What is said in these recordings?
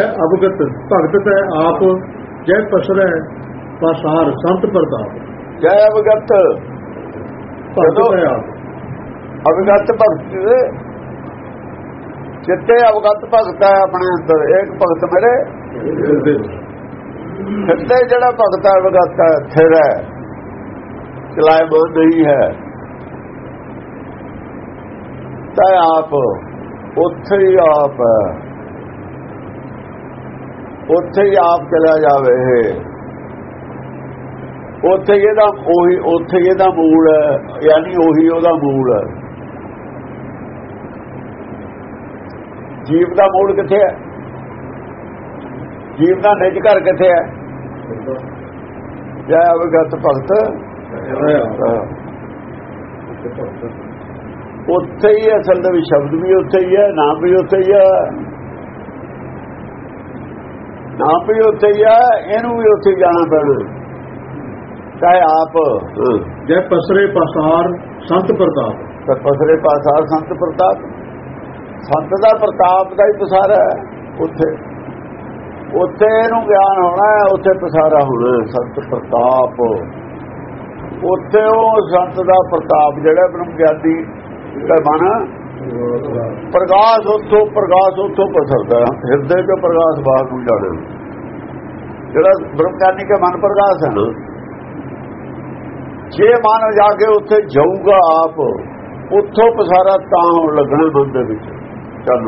ਹੈ ਅਵਗਤ ਭਗਤ ਤੇ ਆਪ ਜੈ ਪਸਰੈ ਪਸਾਰ ਸੰਤ ਪ੍ਰਤਾਪ। ਜੈ ਅਵਗਤ। ਭਗਤ ਤੇ ਆਪ। ਅਵਗਤ ਭਗਤ ਚਿੱਤੇ ਅਵਗਤ ਭਗਤ ਹੈ ਆਪਣੇ ਅੰਦਰ ਇੱਕ ਭਗਤ ਮੇਰੇ ਚਿੱਤੇ ਜਿਹੜਾ ਭਗਤ ਹੈ ਅਵਗਤ ਹੈ ਥਿਰ ਹੈ। ਚਲਾਏ ਮਨ ਨਹੀਂ ਹੈ। ਤਾਂ ਆਪ ਉੱਥੇ ਹੀ ਆਪ ਹੈ। ਉੱਥੇ ਹੀ ਆਪ ਚਲਾ ਜਾਵੇ ਉੱਥੇ ਇਹਦਾ ਉਹੀ, ਉੱਥੇ ਇਹਦਾ ਮੂਲ ਹੈ, ਯਾਨੀ ਉਹੀ ਉਹਦਾ ਮੂਲ ਹੈ। ਜੀਵ ਦਾ ਮੂਲ ਕਿੱਥੇ ਹੈ? ਜੀਵ ਦਾ ਨਿਜ ਘਰ ਕਿੱਥੇ ਹੈ? ਜੈ ਅਵਗਤ ਭਗਤ। ਉੱਥੇ ਹੀ, ਅਸਲ ਦੇ ਵਿੱਚ ਸ਼ਬਦ ਵੀ ਉੱਥੇ ਹੀ ਹੈ, ਨਾਮ ਵੀ ਉੱਥੇ ਹੀ ਹੈ। ਨਾਮ ਵੀ ਉੱਥੇ ਹੀ ਇਹਨੂੰ ਵੀ ਉੱਥੇ ਜਾਣਾ ਪੈਣਾ। ਚਾਹੇ ਆਪ। ਜੈ ਪਸਰੇ ਪਸਾਰ ਸੰਤ ਪ੍ਰਤਾਪ। ਤਾਂ ਪਸਰੇ ਪਾਸਾਰ ਸੰਤ ਪ੍ਰਤਾਪ। ਸੰਤ ਦਾ ਪ੍ਰਤਾਪ ਦਾ ਹੀ ਪਸਾਰਾ ਹੈ ਉੱਥੇ। ਉੱਥੇ ਇਹਨੂੰ ਗਿਆਨ ਹੋਣਾ ਹੈ ਉੱਥੇ ਪਸਾਰਾ ਹੋਣਾ ਹੈ, ਸੰਤ ਪ੍ਰਤਾਪ। ਉੱਥੇ ਉਹ ਸੰਤ ਦਾ ਪ੍ਰਤਾਪ ਜਿਹੜਾ ਬ੍ਰਹਮ ਗਿਆਨੀ ਦਾ ਮਨ ਪ੍ਰਕਾਸ਼ ਉੱਥੋਂ ਪ੍ਰਕਾਸ਼ ਉੱਥੋਂ ਪਸਰਦਾ ਹਿਰਦੇ ਚੋਂ ਪ੍ਰਕਾਸ਼ ਬਾਹਰ ਨੂੰ ਜਾਣਾ ਜਿਹੜਾ ਬ੍ਰਹਮ ਗਿਆਨੀ ਮਨ ਪ੍ਰਕਾਸ਼ ਹੈ ਨਾ, ਜੇ ਮਨ ਜਾ ਕੇ ਉੱਥੇ ਜਾਊਗਾ ਆਪ, ਉੱਥੋਂ ਪਸਾਰਾ ਤਾਂ ਹੋਣ ਲੱਗਣਾ ਮਨ ਦੇ ਵਿੱਚ ਚੱਲ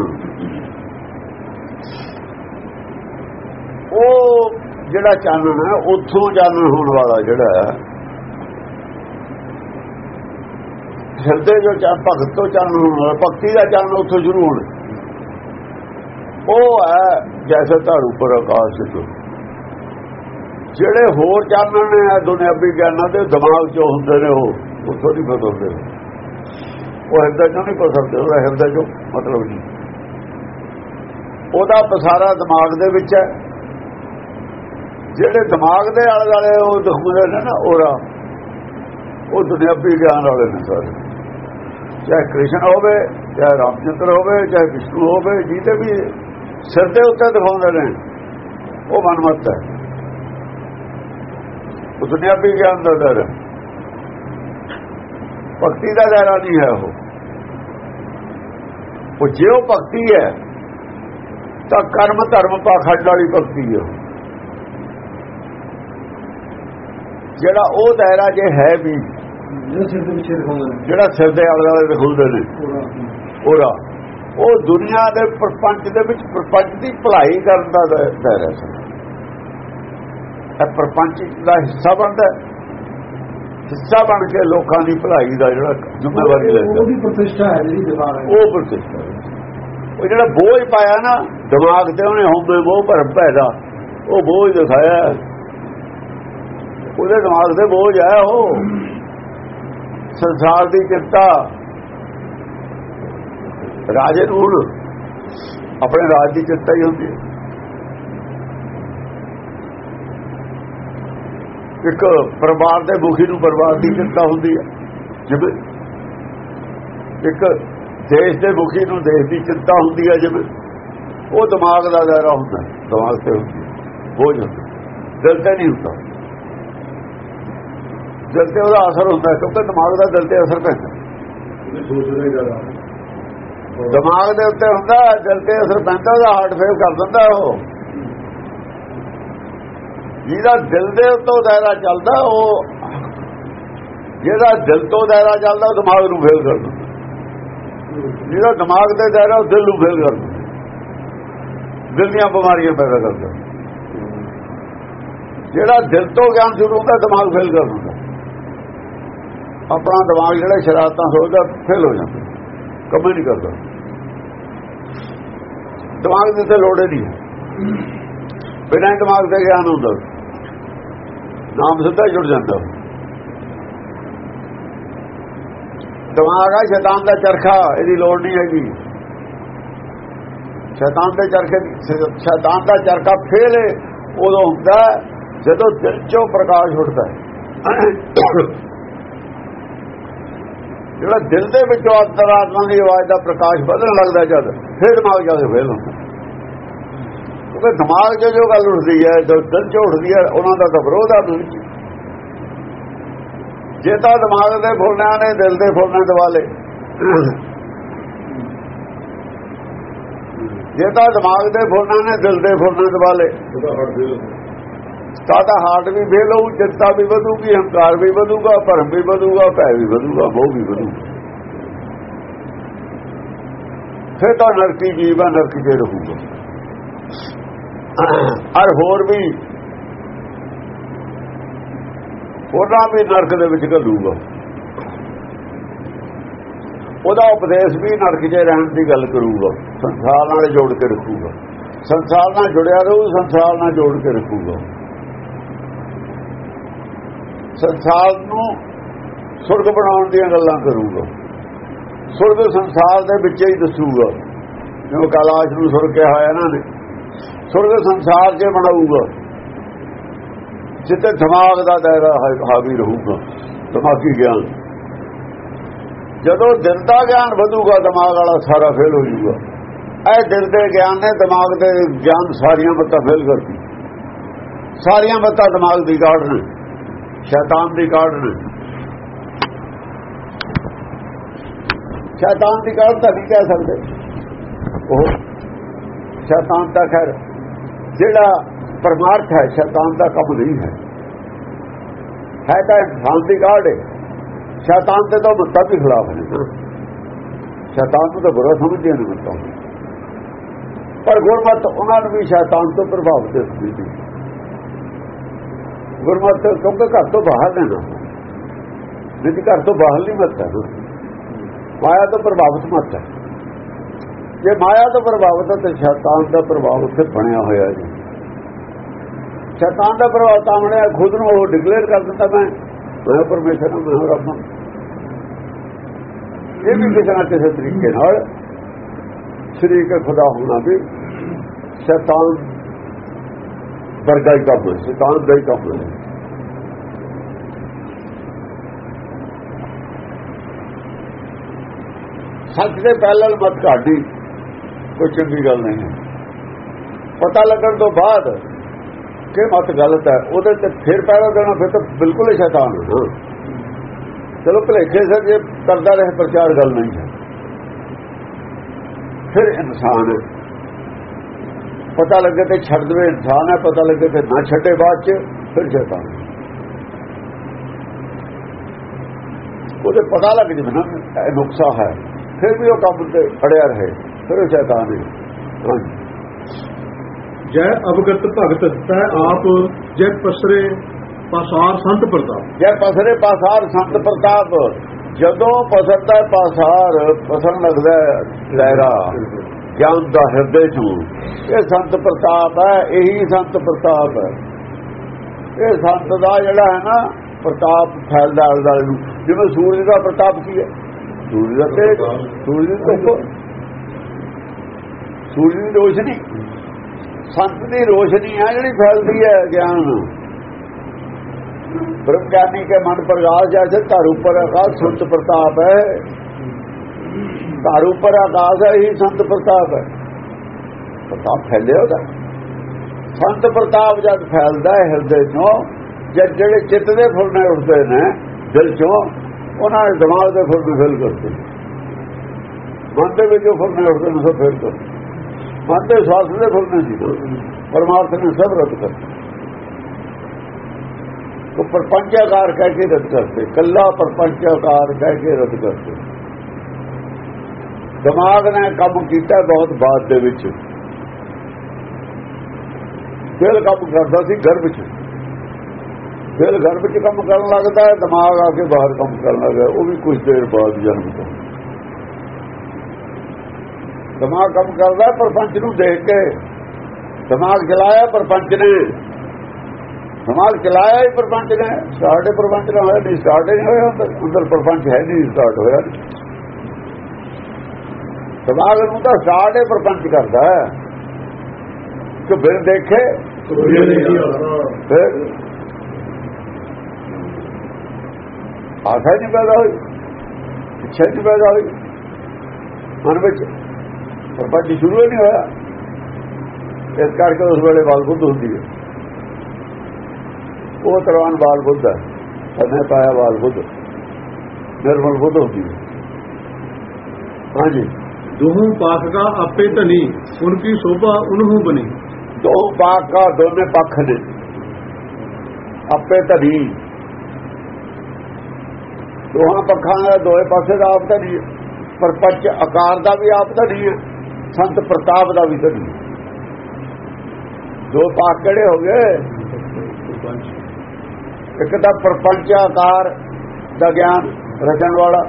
ਉਹ ਜਿਹੜਾ ਚਾਨਣ ਹੈ, ਉੱਥੋਂ ਚਾਨਣ ਹੋਣ ਵਾਲਾ ਜਿਹੜਾ ਹੈ ਹਿਰਦੇ ਜੋ ਚਾ ਭਗਤ ਤੋਂ ਚਾਨਣ ਭਗਤੀ ਦਾ ਚਾਨਣ ਉੱਥੋਂ ਸ਼ੁਰੂ ਹੋਣਾ। ਉਹ ਹੈ ਜੈਸੇ ਧਾੜੂ ਪਰ ਆਕਾਸ਼ ਤੋਂ। ਜਿਹੜੇ ਹੋਰ ਚਾਨਣ ਨੇ ਦੁਨਿਆਵੀ ਗਿਆਨਾਂ ਦੇ ਦਿਮਾਗ 'ਚ ਹੁੰਦੇ ਨੇ ਉਹ, ਉੱਥੋਂ ਨਹੀਂ ਬਦਲਦੇ ਉਹ ਹਿਰਦੇ 'ਚੋਂ ਨਹੀਂ ਪਸਰਦੇ ਉਹਦਾ ਹਿਰਦੇ 'ਚੋਂ ਮਤਲਬ ਨਹੀਂ। ਉਹਦਾ ਪਸਾਰਾ ਦਿਮਾਗ ਦੇ ਵਿੱਚ ਹੈ। ਜਿਹੜੇ ਦਿਮਾਗ ਦੇ ਆਲੇ ਦੁਆਲੇ ਉਹ ਦਿਖਾਉਂਦੇ ਨੇ ਨਾ ਉਹਰਾ ਉਹ ਦੁਨਿਆਵੀ ਗਿਆਨ ਵਾਲੇ ਨੇ ਸਾਰੇ। ਚਾਹੇ ਕ੍ਰਿਸ਼ਨ ਹੋਵੇ, ਚਾਹੇ ਰਾਮਚੰਦਰ ਹੋਵੇ, ਚਾਹੇ ਵਿਸ਼ਨੂੰ ਹੋਵੇ, ਜਿਹਦੇ ਵੀ ਸਿਰ ਦੇ ਉੱਤੇ ਦਿਖਾਉਂਦੇ ਨੇ, ਉਹ ਮਨਮਤ ਹੈ। ਉਹ ਦੁਨਿਆਵੀ ਗਿਆਨ ਦਾ ਦਰ ਭਗਤੀ ਦਾ ਦਾਇਰਾ ਨਹੀਂ ਹੈ ਉਹ। ਉਹ ਜੇ ਉਹ ਭਗਤੀ ਹੈ, ਤਾਂ ਕਰਮ ਧਰਮ ਪਾਖੰਡ ਵਾਲੀ ਭਗਤੀ ਹੈ ਜਿਹੜਾ ਉਹ ਦਾਇਰਾ ਜੇ ਹੈ ਵੀ ਜਿਹੜਾ ਸਿਰ ਦੇ ਆਲੇ ਦੁਆਲੇ ਦਿਖਾਉਂਦੇ ਨੇ। ਉਹਦਾ ਉਹ ਦੁਨੀਆ ਦੇ ਪ੍ਰਪੰਚ ਦੇ ਵਿੱਚ ਪ੍ਰਪੰਚ ਦੀ ਭਲਾਈ ਕਰਨ ਦਾ ਦਾਇਰਾ ਹੈ ਇਹ ਪ੍ਰਪੰਚ ਦਾ ਹਿੱਸਾ ਬਣਦਾ ਹੈ। ਹਿੱਸਾ ਬਣ ਕੇ ਲੋਕਾਂ ਦੀ ਭਲਾਈ ਦਾ ਜਿਹੜਾ ਜ਼ਿੰਮੇਵਾਰੀ ਲੈਂਦਾ। ਉਹਦੀ ਪ੍ਰਤਿਸ਼ਠਾ ਹੈ ਜਿਹੜੀ ਦਿਖਾ ਰਹੇ ਉਹ ਪ੍ਰਤਿਸ਼ਠਾ ਹੈ। ਉਹ ਜਿਹੜਾ ਬੋਝ ਪਾਇਆ ਨਾ ਦਿਮਾਗ ਤੇ ਉਹਨੇ ਹੁੰਦੇ ਉਹ ਭਰਮ ਪੈਦਾ ਉਹ ਬੋਝ ਦਿਖਾਇਆ। ਹੈ। ਉਹਦੇ ਦਿਮਾਗ ਤੇ ਬੋਝ ਹੈ ਉਹ। ਸੰਸਾਰ ਦੀ ਚਿੰਤਾ। ਰਾਜੇ ਨੂੰ ਆਪਣੇ ਰਾਜ ਦੀ ਚਿੰਤਾ ਹੀ ਹੁੰਦੀ ਹੈ। ਇੱਕ ਪਰਿਵਾਰ ਦੇ ਮੁਖੀ ਨੂੰ ਪਰਿਵਾਰ ਦੀ ਚਿੰਤਾ ਹੁੰਦੀ ਹੈ। ਜਿਵੇਂ ਇੱਕ ਦੇਸ਼ ਦੇ ਮੁਖੀ ਨੂੰ ਦੇਸ਼ ਦੀ ਚਿੰਤਾ ਹੁੰਦੀ ਹੈ ਜਿਵੇਂ ਉਹ ਦਿਮਾਗ ਦਾ ਦਾਇਰਾ ਹੁੰਦਾ ਦਿਮਾਗ ਤੇ ਹੁੰਦੀ ਹੈ, ਬੋਝ ਹੁੰਦਾ ਦਿਲ ਤੇ ਨਹੀਂ ਹੁੰਦਾ। ਦਿਲ ਤੇ ਉਹਦਾ ਅਸਰ ਹੁੰਦਾ ਕਿਉਂਕਿ ਦਿਮਾਗ ਦਾ ਦਿਲ ਤੇ ਅਸਰ ਪੈਂਦਾ। ਦਿਮਾਗ ਦੇ ਉੱਤੇ ਹੁੰਦਾ ਦਿਲ ਤੇ ਅਸਰ ਪੈਂਦਾ ਉਹਦਾ ਹਾਰਟ ਫੇਲ ਕਰ ਦਿੰਦਾ ਉਹ। ਜਿਹਦਾ ਦਿਲ ਦੇ ਉੱਤੋਂ ਦਾਇਰਾ ਚੱਲਦਾ ਉਹ ਜਿਹਦਾ ਦਿਲ ਤੋਂ ਦਾਇਰਾ ਚੱਲਦਾ ਉਹ ਦਿਮਾਗ ਨੂੰ ਫੇਲ ਕਰ ਦਿੰਦਾ। ਜਿਹਦਾ ਦਿਮਾਗ ਦੇ ਦਾਇਰਾ ਉਹ ਦਿਲ ਨੂੰ ਫੇਲ ਕਰ ਦਿੰਦਾ। ਦਿਲ ਦੀਆਂ ਬਿਮਾਰੀਆਂ ਪੈਦਾ ਕਰਦਾ ਜਿਹੜਾ ਦਿਲ ਤੋਂ ਗਿਆਨ ਸ਼ੁਰੂ ਹੁੰਦਾ ਦਿਮਾਗ ਫੇਲ ਕਰ ਦਿੰਦਾ। ਆਪਣਾ ਦਿਮਾਗ ਜਿਹੜਾ ਸ਼ਰਾਰਤਾਂ ਸੋਚਦਾ ਫੇਲ ਹੋ ਜਾਂਦਾ। ਕੰਮ ਹੀ ਨਹੀਂ ਕਰਦਾ। ਦਿਮਾਗ ਦੇ ਤੇ ਲੋੜ ਨਹੀਂ। ਬਿਨਾਂ ਦਿਮਾਗ ਦੇ ਗਿਆਨ ਹੁੰਦਾ। ਨਾਮ ਸਿੱਧਾ ਜੁੜ ਜਾਂਦਾ। ਦਿਮਾਗ ਆ ਸ਼ੈਤਾਨ ਦਾ ਚਰਖਾ, ਇਹਦੀ ਲੋੜ ਨਹੀਂ ਹੈਗੀ। ਸ਼ੈਤਾਨ ਦੇ ਚਰਖੇ, ਸ਼ੈਤਾਨ ਦਾ ਚਰਖਾ ਫੇਲ, ਉਦੋਂ ਹੁੰਦਾ ਜਦੋਂ ਦਿਲ ਚੋਂ ਪ੍ਰਕਾਸ਼ ਉੱਠਦਾ ਹੈ। ਜਿਹੜਾ ਦਿਲ ਦੇ ਵਿੱਚੋਂ ਅੰਤਰਾਤਮਾ ਦੀ ਆਵਾਜ਼ ਦਾ ਪ੍ਰਕਾਸ਼ ਵਧਣ ਲੱਗਦਾ ਜਦ, ਫਿਰ ਦਿਮਾਗ ਜਾ ਕੇ ਫੇਲ ਹੁੰਦਾ ਕਿਉਂਕਿ ਦਿਮਾਗ 'ਚ ਜੋ ਗੱਲ ਉੱਠਦੀ ਹੈ, ਜੋ ਦਿਲ 'ਚ ਉੱਠਦੀ ਹੈ, ਉਹਨਾਂ ਦਾ ਤਾਂ ਵਿਰੋਧ ਆ ਦਿਲ ਜੇ ਤਾਂ ਦਿਮਾਗ ਦੇ ਫੁੱਲਿਆਂ ਨੇ ਦਿਲ ਦੇ ਫੁੱਲਾਂ ਦਿਵਾਲੇ ਜੇ ਤਾਂ ਦਿਮਾਗ ਦੇ ਫੁੱਲਾਂ ਨੇ ਦਿਲ ਦੇ ਫੁੱਲਾਂ ਦਿਵਾਲੇ ਤਾਂ ਤਾਂ ਹਾਰਟ ਵੀ ਫੇਲ ਹੋਊ, ਚਿੰਤਾ ਵੀ ਵਧੂਗੀ, ਹੰਕਾਰ ਵੀ ਵਧੂਗਾ, ਭਰਮ ਵੀ ਵਧੂਗਾ ਭੈ ਵੀ ਵਧੂਗਾ, ਮੋਹ ਵੀ ਵਧੂਗਾ। ਫਿਰ ਤਾਂ ਨਰਕੀ ਜੀਵ ਆ, ਨਰਕ 'ਚ ਰਹੂਗਾ। ਔਰ ਹੋਰ ਵੀ ਉਹਨਾਂ ਵੀ ਨਰਕ ਦੇ ਵਿੱਚ ਘਲੂਗਾ। ਉਹਦਾ ਉਪਦੇਸ਼ ਵੀ ਨਰਕ 'ਚ ਰਹਿਣ ਦੀ ਗੱਲ ਕਰੂਗਾ। ਸੰਸਾਰ ਨਾਲ ਜੋੜ ਕੇ ਰੱਖੂਗਾ। ਸੰਸਾਰ ਨਾਲ ਜੁੜਿਆ ਰਹੂ, ਸੰਸਾਰ ਨਾਲ ਜੋੜ ਕੇ ਰੱਖੂਗਾ। ਸੰਸਾਰ ਨੂੰ ਸੁਰਗ ਬਣਾਉਣ ਦੀਆਂ ਗੱਲਾਂ ਕਰੂਗਾ। ਸੁਰਗ ਸੰਸਾਰ ਦੇ ਵਿੱਚ ਹੀ ਦੱਸੂਗਾ। ਜਿਵੇਂ ਕੈਲਾਸ਼ ਨੂੰ ਸੁਰਗ ਕਿਹਾ ਹੋਇਆ ਇਹਨਾਂ ਨੇ। ਸੁਰਗ ਸੰਸਾਰ 'ਚ ਬਣਾਊਗਾ ਜਿੱਤੇ ਦਿਮਾਗ ਦਾ ਦਾਇਰਾ ਹਾਵੀ ਰਹੂਗਾ, ਦਿਮਾਗੀ ਗਿਆਨ। ਜਦੋਂ ਦਿਲ ਦਾ ਗਿਆਨ ਵਧੂਗਾ, ਦਿਮਾਗ ਵਾਲਾ ਸਾਰਾ ਫੇਲ ਹੋ ਜਾਊਗਾ। ਇਹ ਦਿਲ ਦੇ ਗਿਆਨ ਨੇ ਦਿਮਾਗ ਦੇ ਗਿਆਨ ਸਾਰੀਆਂ ਬੱਤਾਂ ਫੇਲ ਕਰਦੀ ਸਾਰੀਆਂ ਬੱਤਾਂ ਦਿਮਾਗ ਦੀ ਕਾਢ ਨੇ। ਸ਼ੈਤਾਨ ਦੀ ਕਾਢ ਨੇ। ਸ਼ੈਤਾਨ ਦੀ ਕਾਢ ਤਾਂ ਨਹੀਂ ਕਹਿ ਸਕਦੇ। ਉਹ ਸ਼ੈਤਾਨ ਦਾ ਖੈਰ, ਜਿਹੜਾ ਪਰਮਾਰਥ ਹੈ, ਸ਼ੈਤਾਨ ਦਾ ਕੰਮ ਨਹੀਂ ਹੈ। ਹੈ ਤਾਂ ਇਨਸਾਨ ਦੀ ਕਾਢ ਹੈ ਸ਼ੈਤਾਨ ਤੇ ਤਾਂ ਮੱਤਾ ਵੀ ਖਿਲਾਫ ਹੈ ਸ਼ੈਤਾਨ ਨੂੰ ਤਾਂ ਬੁਰਾ ਸਮਝਦੇ ਨੇ ਮੱਤਾ। ਪਰ ਗੁਰਮਤ, ਉਹਨਾਂ ਨੂੰ ਵੀ ਸ਼ੈਤਾਨ ਤੋਂ ਪ੍ਰਭਾਵਿਤ ਹੁੰਦੀ ਸੀ। ਗੁਰਮਤ ਕਿਉਂਕਿ ਘਰ ਤੋਂ ਬਾਹਰ ਨੇ ਨਾ। ਨਹੀਂ ਘਰ ਤੋਂ ਬਾਹਰ ਨਹੀਂ ਮਤ ਹੈ ਮਾਇਆ ਤੋਂ ਪ੍ਰਭਾਵਿਤ ਮਤ ਹੈ। ਜੇ ਮਾਇਆ ਤੋਂ ਪ੍ਰਭਾਵਿਤ ਹੈ, ਤੇ ਸ਼ੈਤਾਨ ਦਾ ਪ੍ਰਭਾਵ ਉੱਥੇ ਬਣਿਆ ਹੋਇਆ ਜੀ। ਸ਼ੈਤਾਨ ਦਾ ਪ੍ਰਭਾਵ ਤਾਂ ਬਣਿਆ, ਖੁਦ ਨੂੰ ਉਹ ਡਿਕਲੇਅਰ ਕਰ ਦਿੱਤਾ ਮੈਂ ਮੈਂ ਪਰਮੇਸ਼ਰ ਹਾਂ, ਮੈਂ ਰੱਬ ਹਾਂ। ਇਹ ਵੀ ਕਿਸੇ ਨਾ ਕਿਸੇ ਤਰੀਕੇ ਨਾਲ ਸ਼ਰੀਕ ਖੁਦਾ ਹੋਣਾ ਵੀ ਸ਼ੈਤਾਨ ਵਰਗਾ ਹੀ ਕੰਮ ਹੈ, ਸ਼ੈਤਾਨ ਦਾ ਹੀ ਕੰਮ ਹੈ। ਸੱਚ ਦੇ ਪਹਿਲਲ ਮਤ ਘਾਟੀ ਕੋਈ ਚੰਗੀ ਗੱਲ ਨਹੀਂ ਹੈ। ਪਤਾ ਲੱਗਣ ਤੋਂ ਬਾਅਦ ਕਿ ਮਤ ਗਲਤ ਹੈ, ਉਹਦੇ ਤੇ ਫਿਰ ਪਹਿਰਾ ਦੇਣਾ, ਫਿਰ ਤਾਂ ਬਿਲਕੁਲ ਹੀ ਸ਼ੈਤਾਨ ਹੈ ਚਲੋ ਭਲੇਖੇ ਸਰ, ਜੇ ਕਰਦਾ ਰਹੇ, ਪ੍ਰਚਾਰ ਗੱਲ ਨਹੀਂ ਹੈ। ਫਿਰ ਇਨਸਾਨ ਪਤਾ ਲੱਗੇ ਤੇ ਛੱਡ ਦੇਵੇ ਇਨਸਾਨ ਹੈ ਪਤਾ ਲੱਗੇ ਤੇ ਨਾ ਛੱਡੇ ਬਾਅਦ ਚ ਫਿਰ ਸ਼ੈਤਾਨ ਉਹਦੇ ਪਤਾ ਲੱਗ ਜਵੇ ਨਾ ਇਹ ਨੁਕਸਾ ਹੈ। ਫਿਰ ਵੀ ਉਹ ਕੰਮ ਤੇ ਅੜਿਆ ਰਹੇ ਫਿਰ ਉਹ ਸ਼ੈਤਾਨ ਹੈ। ਜੈ ਅਵਗਤ ਭਗਤ ਤੈ ਆਪ ਜੈ ਪਸਰੇ ਪਾਸਾਰ ਸੰਤ ਪ੍ਰਤਾਪ। ਜੈ ਪਸਰੇ ਪਾਸਾਰ ਸੰਤ ਪ੍ਰਤਾਪ ਜਦੋਂ ਪਸਰਦਾ ਪਾਸਾਰ ਪਸਣ ਲੱਗਦਾ ਲਹਿਰਾ। ਗਿਆਨ ਦਾ ਹਿਰਦੇ ਚ ਇਹ ਸੰਤ ਪ੍ਰਤਾਪ ਹੈ, ਇਹੀ ਸੰਤ ਪ੍ਰਤਾਪ ਹੈ। ਇਹ ਸੰਤ ਦਾ ਜਿਹੜਾ ਹੈ ਨਾ, ਪ੍ਰਤਾਪ ਫੈਲਦਾ ਅਲਦਾ ਨੂੰ ਜਿਵੇਂ ਸੂਰਜ ਦਾ ਪ੍ਰਤਾਪ ਕੀ ਹੈ? ਸੂਰਜ ਦਾ ਤੇਜ। ਸੂਰਜ ਦੀ ਧੁੱਪ ਸੂਰਜ ਦੀ ਰੋਸ਼ਨੀ। ਸੰਤ ਦੀ ਰੋਸ਼ਨੀ ਹੈ ਜਿਹੜੀ ਫੈਲਦੀ ਹੈ ਗਿਆਨ ਬ੍ਰਹਮ ਗਿਆਨੀ ਕੇ ਮਨ ਪ੍ਰਗਾਸ ਜੈਸੇ ਧਰ ਉੱਪਰ ਆਕਾਸ਼ ਸੰਤ ਪ੍ਰਤਾਪ ਹੈ। ਘਰ ਉੱਪਰ ਆਕਾਸ਼ ਹੈ ਹੀ ਸੰਤ ਪ੍ਰਤਾਪ ਹੈ। ਪ੍ਰਤਾਪ ਫੈਲਿਆ ਉਹਦਾ। ਸੰਤ ਪ੍ਰਤਾਪ ਜਦ ਫੈਲਦਾ ਹੈ ਹਿਰਦੇ ਚੋਂ, ਜਦ ਜਿਹੜੇ ਚਿੱਤ ਦੇ ਫੁਰਨੇ ਉੱਠਦੇ ਨੇ ਦਿਲ ਚੋਂ, ਉਹਨਾਂ ਦੇ ਦਿਮਾਗ ਦੇ ਫੁਰਨੇ ਫੈਲ ਕਰਦੇ। ਮਨ ਦੇ ਵਿੱਚ ਫੁਰਨੇ ਉੱਠਦੇ ਨੇ, ਸਭ ਫੈਲ ਕਰਦੇ। ਮਨ ਦੇ ਸਵਾਸ ਦੇ ਫੁਰਨੇ ਸੀ ਪਰਮਾਰਥ ਨੇ ਸਭ ਰੱਦ ਕਰਤੇ। ਉਹ ਪਰਪੰਚਾਕਾਰ ਕਹਿ ਕੇ ਰੱਦ ਕਰਤੇ। ਕੱਲਾ ਪਰਪੰਚਾਕਾਰ ਕਹਿ ਕੇ ਰੱਦ ਕਰਦੇ ਦਿਮਾਗ ਨੇ ਕੰਮ ਕੀਤਾ ਬਹੁਤ ਬਾਅਦ ਦੇ ਵਿੱਚ। ਦਿਲ ਕੰਮ ਕਰਦਾ ਸੀ ਗਰਭ ਚ ਦਿਲ ਗਰਭ ਚ ਕੰਮ ਕਰਨ ਲੱਗਦਾ ਹੈ, ਦਿਮਾਗ ਆ ਕੇ ਬਾਹਰ ਕੰਮ ਕਰਨ ਲੱਗਾ ਉਹ ਵੀ ਕੁਝ ਦੇਰ ਬਾਅਦ ਜਨਮ ਤੋਂ। ਦਿਮਾਗ ਕੰਮ ਕਰਦਾ ਪਰਪੰਚ ਨੂੰ ਦੇਖ ਕੇ। ਦਿਮਾਗ ਚਲਾਇਆ, ਪਰਪੰਚ ਨੇ। ਦਿਮਾਗ ਚਲਾਇਆ ਹੀ ਪਰਪੰਚ ਨੇ। ਸਾਡੇ ਪਰਪੰਚ ਨਾ ਹੋਇਆ ਨਹੀਂ ਸਟਾਰਟ ਨਹੀਂ ਹੋਇਆ ਅੰਦਰ। ਪਰਪੰਚ ਹੈ ਨਹੀਂ, ਸਟਾਰਟ ਹੋਇਆ ਦਿਮਾਗ ਨੂੰ ਤਾਂ ਹੀ ਪਰਪੰਚ ਕਰਦਾ ਹੈ। ਕਿ ਫਿਰ ਦੇਖੇ। ਫਿਰ? ਆਸਾ ਨਹੀਂ ਪੈਦਾ ਹੋਈ। ਇੱਛਾ ਨਹੀਂ ਪੈਦਾ ਹੋਈ। ਮਨ ਵਿੱਚ ਪਰਪੰਚ ਸ਼ੁਰੂ ਨਹੀਂ ਹੋਇਆ। ਇਸ ਕਰਕੇ ਉਸ ਵੇਲੇ ਬਾਲ ਬੁੱਧ ਹੁੰਦੀ ਹੈ। ਉਹ ਤਰਵਾਨ ਬਾਲ ਬੁੱਧ ਹੈ। ਅਨੇ ਪਾਇਆ ਬਾਲ ਬੁੱਧ। ਨਿਰਮਲ ਬੁੱਧ ਹੁੰਦੀ ਹੈ। ਹਾਂਜੀ। ਦੁਹੂ ਪਾਕ ਕਾ ਆਪੇ ਧਨੀ ਉਨਕੀ ਸ਼ੋਭਾ ਉਨਹੂ ਬਣੀ। ਦੋ ਬਾਕਾ ਦੋਨੇ ਪੱਖ ਨੇ। ਆਪੇ ਧਰੀ ਦੋਹਾਂ ਪੱਖਾਂ ਦਾ ਦੋਏ ਪਾਸੇ ਦਾ ਆਪ ਧਰੀ ਪਰਪੰਚ ਆਕਾਰ ਦਾ ਵੀ ਆਪ ਹੈ ਸੰਤ ਪ੍ਰਤਾਪ ਦਾ ਵੀ ਧਰੀ ਦੋ ਪਾਕ ਕਿਹੜੇ ਹੋ ਗਏ? ਇੱਕ ਤਾਂ ਪਰਪੰਚ ਆਕਾਰ ਦਾ ਗਿਆਨ ਰਚਣ ਵਾਲਾ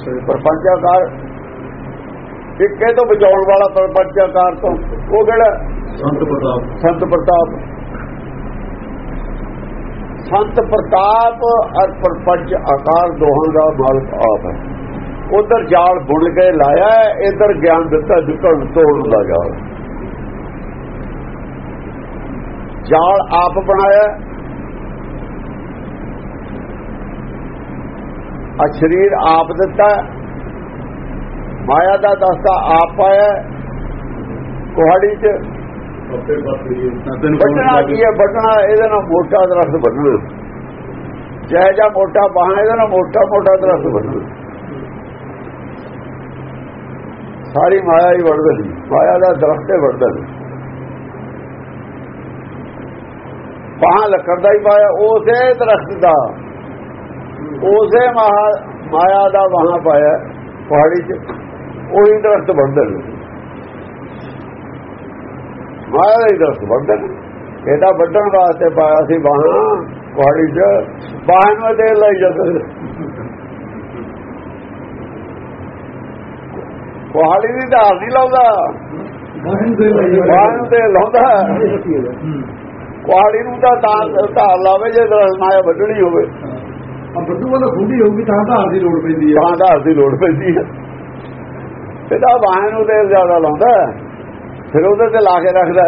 ਪਰਪੰਚ ਆਕਾਰ ਇੱਕ ਇਹ ਤੋਂ ਬਚਾਉਣ ਵਾਲਾ ਪਰਪੰਚ ਆਕਾਰ ਤੋਂ ਉਹ ਕਿਹੜਾ? ਸੰਤ ਪ੍ਰਤਾਪ। ਸੰਤ ਪ੍ਰਤਾਪ। ਸੰਤ ਪ੍ਰਤਾਪ ਔਰ ਪਰਪੰਚ ਆਕਾਰ ਦੋਹਾਂ ਦਾ ਮਾਲਕ ਆਪ ਹੈ। ਉਧਰ ਜਾਲ ਬੁਣ ਕੇ ਲਾਇਆ ਇਧਰ ਗਿਆਨ ਦਿੱਤਾ ਜਿੱਕਣ ਤੋੜਨ ਦਾ ਜਾਲ। ਜਾਲ ਆਪ ਬਣਾਇਆ ਆ ਸਰੀਰ ਆਪ ਦਿੱਤਾ ਮਾਇਆ ਦਾ ਦਸਤਾ ਆਪ ਪਾਇਆ ਕੁਹਾੜੀ 'ਚ ਵੱਢਣਾ ਕੀ ਹੈ? ਵੱਢਣਾ ਇਹਦੇ ਨਾਲ ਮੋਟਾ ਦਰਖਤ ਵੱਢਣਾ। ਜੈ ਜਾ ਮੋਟਾ ਬਾਹਾਂ ਇਹਦੇ ਨਾਲ ਮੋਟਾ ਮੋਟਾ ਦਰਖਤ ਵੱਢਣਾ। ਸਾਰੀ ਮਾਇਆ ਹੀ ਵੱਢਦੇ ਨੇ। ਮਾਇਆ ਦਾ ਦਰਖਤ ਹੀ ਵੱਢਦਾ ਨੇ। ਬਾਹਾਂ ਲੱਕੜ ਦਾ ਹੀ ਪਾਇਆ ਉਸੇ ਦਰਖਤ ਦਾ। ਉਸੇ ਮਹਾ- ਮਾਇਆ ਦਾ ਬਾਹਾਂ ਪਾਇਆ ਪਹਾੜੀ 'ਚ। ਉਹੀ ਦਰਖਤ ਵੱਢਦੇ ਨੇ ਮਾਇਆ ਦਾ ਦਰਖਤ ਵੱਢਦੇ ਨੇ ਇਹਦਾ ਵੱਢਣ ਵਾਸਤੇ ਪਾਇਆ ਸੀ ਬਾਹਾਂ ਪਹਾੜੀ 'ਚ। ਬਾਹਾਂ ਨੂੰ ਦੇ ਲਈ ਜਾਂਦੇ। ਪਹਾੜੀ ਦੀ ਧਾਰ ਨਹੀਂ ਲਾਉਂਦਾ। ਬਾਹਾਂ ਨੂੰ ਤੇ ਲਾਉਂਦਾ। ਪਹਾੜੀ ਨੂੰ ਤਾਂ ਤਾਂ ਧਾਰ ਲਾਵੇ ਜੇ ਦਰਖਤ ਮਾਇਆ ਵੱਢਣੀ ਹੋਵੇ। ਬੱਦੂ ਵਾਲਾ ਖੁੰਡੀ ਹੋਊਗੀ ਤਾਂ ਧਾਰ ਦੀ ਲੋੜ ਪੈਂਦੀ ਤਾਂ ਧਾਰ ਦੀ ਲੋੜ ਪੈਂਦੀ ਹੈ ਇਹਦਾ ਬਾਹਾਂ ਨੂੰ ਤੇ ਜ਼ਿਆਦਾ ਲਾਉਂਦਾ ਫਿਰ ਉਹਦੇ ਤੇ ਲਾ ਕੇ ਰੱਖਦਾ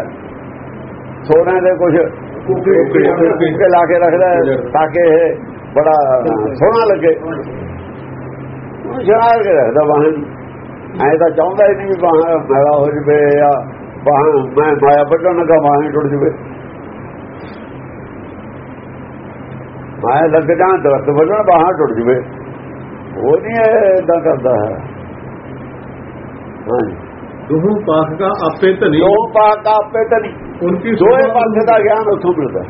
ਸੋਨੇ ਦੇ ਕੁਝ ਕੇ ਲਾ ਕੇ ਰੱਖਦਾ ਤਾਂ ਕਿ ਇਹ ਬੜਾ ਸੋਹਣਾ ਲੱਗੇ। ਉਹ ਸ਼ਰਾਰ ਕੇ ਰੱਖਦਾ ਬਾਹਾਂ ਨੂੰ ਐ ਤਾਂ ਚਾਹੁੰਦਾ ਹੀ ਨਹੀਂ ਵੀ ਬਾਹਾਂ ਮੈਲਾ ਹੋ ਜਵੇ ਜਾਂ ਬਾਹਾਂ ਮੈਂ ਮਾਇਆ ਵੱਢਣ ਬਾਹਾਂ ਹੀ ਟੁੱਟ ਜਵੇ। ਮਾਇਆ ਲੱਗ ਜਾਂ ਦਰਖਤ ਵੱਢਣ ਬਾਹਾਂ ਟੁੱਟ ਜਵੇ। ਉਹ ਨਹੀਂ ਇਦਾਂ ਕਰਦਾ ਹੈ। ਦੁਹੂ ਪਾਕ ਕਾ ਆਪੇ ਧਨੀ ਦੋ ਪਾਕ ਆਪੇ ਤਨੀ ਉਨਕੀ ਸ਼ੋਭਾ ਪਾਸੇ ਦਾ ਗਿਆਨ ਉੱਥੋਂ ਮਿਲਦਾ।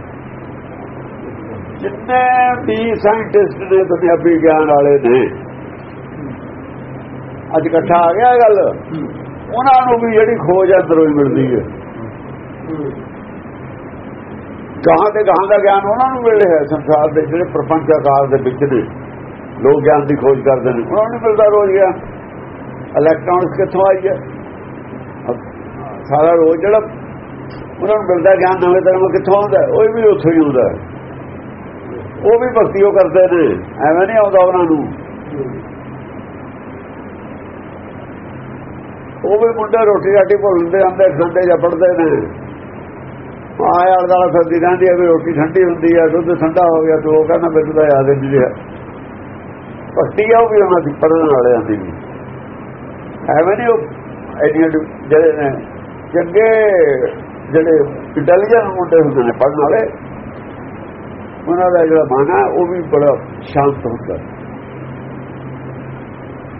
ਜਿੰਨੇ ਵੀ ਸਾਇੰਟਿਸਟ ਨੇ ਦੁਨਿਆਵੀ ਗਿਆਨ ਵਾਲੇ ਨੇ ਅੱਜ ਇਕੱਠਾ ਆ ਗਿਆ ਇਹ ਗੱਲ। ਉਹਨਾਂ ਨੂੰ ਵੀ ਜਿਹੜੀ ਖੋਜ ਅੰਦਰੋਂ ਹੀ ਮਿਲਦੀ ਹੈ। ਗਾਹਾਂ ਤੇ ਗਾਹਾਂ ਦਾ ਗਿਆਨ ਉਹਨਾਂ ਨੂੰ ਮਿਲ ਰਿਹਾ ਸੰਸਾਰ ਦੇ ਜਿਹੜੇ ਪ੍ਰਪੰਚ ਆਕਾਰ ਦੇ ਵਿੱਚ ਨੇ ਲੋਕ ਗਿਆਨ ਦੀ ਖੋਜ ਕਰਦੇ ਨੇ। ਉਹਨਾਂ ਨੂੰ ਮਿਲਦਾ ਰੋਜ਼ ਗਿਆਨ। ਇਲੈਕਟ੍ਰੋਨਿਕਸ ਕਿੱਥੋਂ ਆਈ ਹੈ? ਸਾਰਾ ਰੋਜ਼ ਜਿਹੜਾ ਉਹਨਾਂ ਨੂੰ ਮਿਲਦਾ ਗਿਆਨ ਨਵੇਂ ਤਰ੍ਹਾਂ ਕਿੱਥੋਂ ਆਉਂਦਾ ਉਹ ਵੀ ਉੱਥੋਂ ਹੀ ਆਉਂਦਾ ਉਹ ਵੀ ਭਗਤੀ ਉਹ ਕਰਦੇ ਨੇ। ਐਵੇਂ ਨਹੀਂ ਆਉਂਦਾ ਉਹਨਾਂ ਨੂੰ। ਉਹ ਵੀ ਮੁੰਡੇ ਰੋਟੀ ਰਾਟੀ ਭੁੱਲਦੇ ਆਂਦੇ ਖਾਂਦੇ ਜਾਂ ਪੜਦੇ ਨੇ। ਆਇਆ ਵਾਲਾ ਸਰਦੀ ਰਹਿੰਦੀ ਹੈ ਵੀ ਰੋਟੀ ਠੰਡੀ ਹੁੰਦੀ ਹੈ, ਦੁੱਧ ਠੰਡਾ ਹੋ ਗਿਆ, ਤੇ ਉਹ ਕਹਿੰਦਾ ਮੈਨੂੰ ਤਾਂ ਯਾਦ ਹੀ ਨਹੀਂ ਰਿਹਾ। ਭਗਤੀ ਆ, ਉਹ ਵੀ ਉਹਨਾਂ ਦੀ ਪੜਨ ਵਾਲਿਆਂ ਦੀ ਵੀ। ਐਵੇਂ ਨਹੀਂ ਉਹ ਐਡੀਆਂ ਜਿਹੜੇ ਨੇ, ਚੰਗੇ ਜਿਹੜੇ ਇੰਟੈਲੀਜੈਂਟ ਮੁੰਡੇ ਹੁੰਦੇ ਨੇ ਪੜਨ ਵਾਲੇ, ਉਹਨਾਂ ਦਾ ਜਿਹੜਾ ਮਨ ਹੈ ਉਹ ਵੀ ਬੜਾ ਸ਼ਾਂਤ ਹੁੰਦਾ।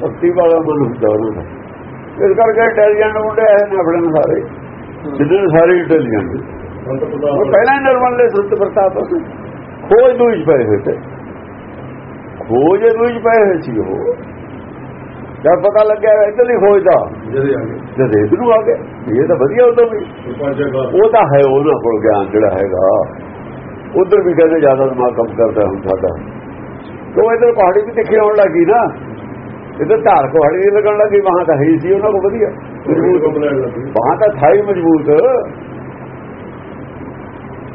ਭਗਤੀ ਵਾਲਾ ਮਨ ਹੁੰਦਾ ਉਹਨਾਂ ਦਾ। ਇਸ ਕਰਕੇ ਇੰਟੈਲੀਜੈਂਟ ਮੁੰਡੇ ਐ ਨੇ ਆਪਣੇ ਸਾਰੇ। ਜਿੱਦੇ ਸਾਰੇ ਇੰਟੈਲੀਜੈਂਟ ਉਹ ਪਹਿਲਾਂ ਨਿਰਮਲ ਸੰਤ ਪ੍ਰਤਾਪ। ਖੋਜ ਦੂਜ ਪਏ ਹੋਏ ਤੇ। ਖੋਜ ਦੂਜ ਪਏ ਹੋਏ ਸੀ ਉਹ। ਜਦ ਪਤਾ ਲੱਗਿਆ ਇੱਧਰ ਦੀ ਖੋਜ ਦਾ। ਜਦ ਇਧਰ ਆ ਗਏ। ਇਹ ਤਾਂ ਵਧੀਆ ਉਦੋਂ ਵੀ। ਉਹ ਤਾਂ ਹੈ ਉਹਨਾਂ ਕੋਲ ਗਿਆਨ ਜਿਹੜਾ ਹੈਗਾ। ਉਧਰ ਵੀ ਕਹਿੰਦੇ ਜ਼ਿਆਦਾ ਦਿਮਾਗ ਕੰਮ ਕਰਦਾ ਹੁਣ ਸਾਡਾ। ਤੋ ਇਧਰ ਪਹਾੜੀ ਵੀ ਦੇਖੀ ਆਉਣ ਲੱਗੀ ਨਾ। ਇਧਰ ਧਾਰ ਪਹਾੜੀ ਲੱਗਣ ਲੱਗੀ। ਵਹਾਂ ਤਾਂ ਹੈ ਸੀ ਉਹਨਾਂ ਕੋਲ ਵਧੀਆ। ਮਜ਼ਬੂਤ ਵਹਾਂ ਤਾਂ ਥਾਈ ਮਜ਼ਬੂਤ।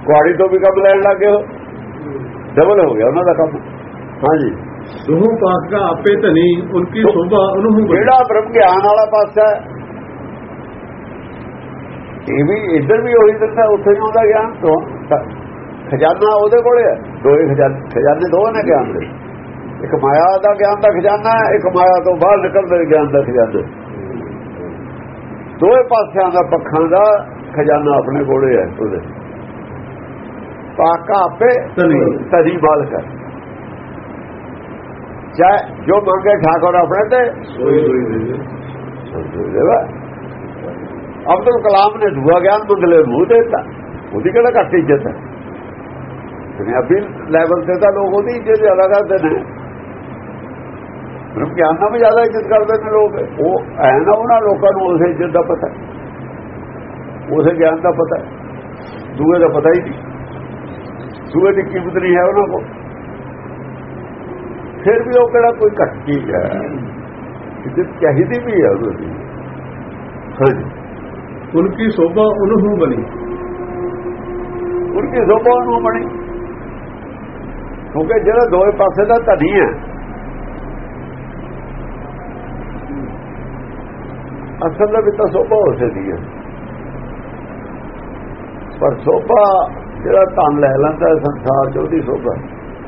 ਕੁਆੜੀ ਤੋਂ ਵੀ ਕੰਮ ਲੈਣ ਲੱਗੇ ਡਬਲ ਹੋ ਗਿਆ ਉਹਨਾਂ ਦਾ ਕੰਮ। ਹਾਂਜੀ। ਦੁਹੂ ਪਾਕ ਕਾ ਆਪੇ ਧਨੀ ਉਨਕੀ ਸ਼ੋਭਾ ਬਣੀ ਜਿਹੜਾ ਬ੍ਰਹਮ ਗਿਆਨ ਵਾਲਾ ਪਾਸਾ ਹੈ। ਇਹ ਵੀ ਇੱਧਰ ਵੀ ਉਹੀ ਦਿੰਦਾ ਉੱਥੇ ਹੀ ਆਉਂਦਾ ਗਿਆਨ। ਤੋਂ ਖਜ਼ਾਨਾ ਉਹਦੇ ਕੋਲੇ ਹੈ। ਦੋਏ ਖਜ਼ਾਨੇ ਖਜ਼ਾਨੇ ਦੋ ਨੇ ਗਿਆਨ ਦੇ। ਇੱਕ ਮਾਇਆ ਦਾ ਗਿਆਨ ਦਾ ਖਜ਼ਾਨਾ ਹੈ ਇੱਕ ਮਾਇਆ ਤੋਂ ਬਾਹਰ ਨਿਕਲਦੇ ਗਿਆਨ ਦਾ ਖਜ਼ਾਨਾ ਦੋਵੇਂ ਪਾਸਿਆਂ ਦਾ ਪੱਖਾਂ ਦਾ ਖਜ਼ਾਨਾ ਆਪਣੇ ਕੋਲੇ ਹੈ ਉਹਦੇ। ਚਾਹੇ ਜੋ ਮੰਗੇ ਠਾਕੁਰ ਆਪਣੇ ਤੇ ਸੋਈ ਸੋਈ ਦੇ ਦੇ ਦੇਵਾ। ਅਬਦੁਲ ਕਲਾਮ ਨੇ ਦੁਆ ਗਿਆਨ ਮੰਗਲੇ ਨੂੰ ਦਿੱਤਾ। ਉਹਦੀ ਕਿਹੜਾ ਘੱਟ ਇੱਜ਼ਤ ਹੈ? ਦੁਨਿਆਵੀ ਲੈਵਲ ਤੇ ਤਾਂ ਲੋਕ ਉਹਦੀ ਇੱਜ਼ਤ ਜ਼ਿਆਦਾ ਕਰਦੇ ਨੇ। ਬ੍ਰਹਮ ਗਿਆਨ ਨਾਲ ਵੀ ਜ਼ਿਆਦਾ ਇੱਜ਼ਤ ਕਰਦੇ ਨੇ ਲੋਕ। ਉਹ ਐ ਨਾ ਉਹਨਾਂ ਲੋਕਾਂ ਨੂੰ ਉਸੇ ਇੱਜ਼ਤ ਦਾ ਪਤਾ ਉਸੇ ਗਿਆਨ ਦਾ ਪਤਾ ਦੂਏ ਦਾ ਪਤਾ ਹੀ ਨਹੀਂ। ਦੂਏ ਦੀ ਕੀਮਤ ਨਹੀਂ ਹੈ ਉਹਨਾਂ ਕੋਲ। ਫਿਰ ਵੀ ਉਹ ਕਿਹੜਾ ਕੋਈ ਘੱਟ ਚੀਜ਼ ਹੈ? ਇੱਜ਼ਤ ਚਾਹੀਦੀ ਵੀ ਹੈ ਉਹਨੂੰ ਹਾਂਜੀ। ਉਨਕੀ ਸੋਭਾ ਉਹਨੂੰ ਬਣੀ। ਉਨਕੀ ਸੋਭਾ ਨੂੰ ਬਣੀ। ਕਿਉਂਕਿ ਜਿਹੜਾ ਦੋਵੇਂ ਪਾਸੇ ਦਾ ਧਨੀ ਹੈ। ਅਸਲ ਦੇ ਵਿੱਚ ਤਾਂ ਸੋਭਾ ਹੋ ਸਕਦੀ ਹੈ। ਪਰ ਸੋਭਾ ਜਿਹੜਾ ਧਨ ਲੈ ਲੈਂਦਾ ਸੰਸਾਰ 'ਚ ਉਹਦੀ ਸੋਭਾ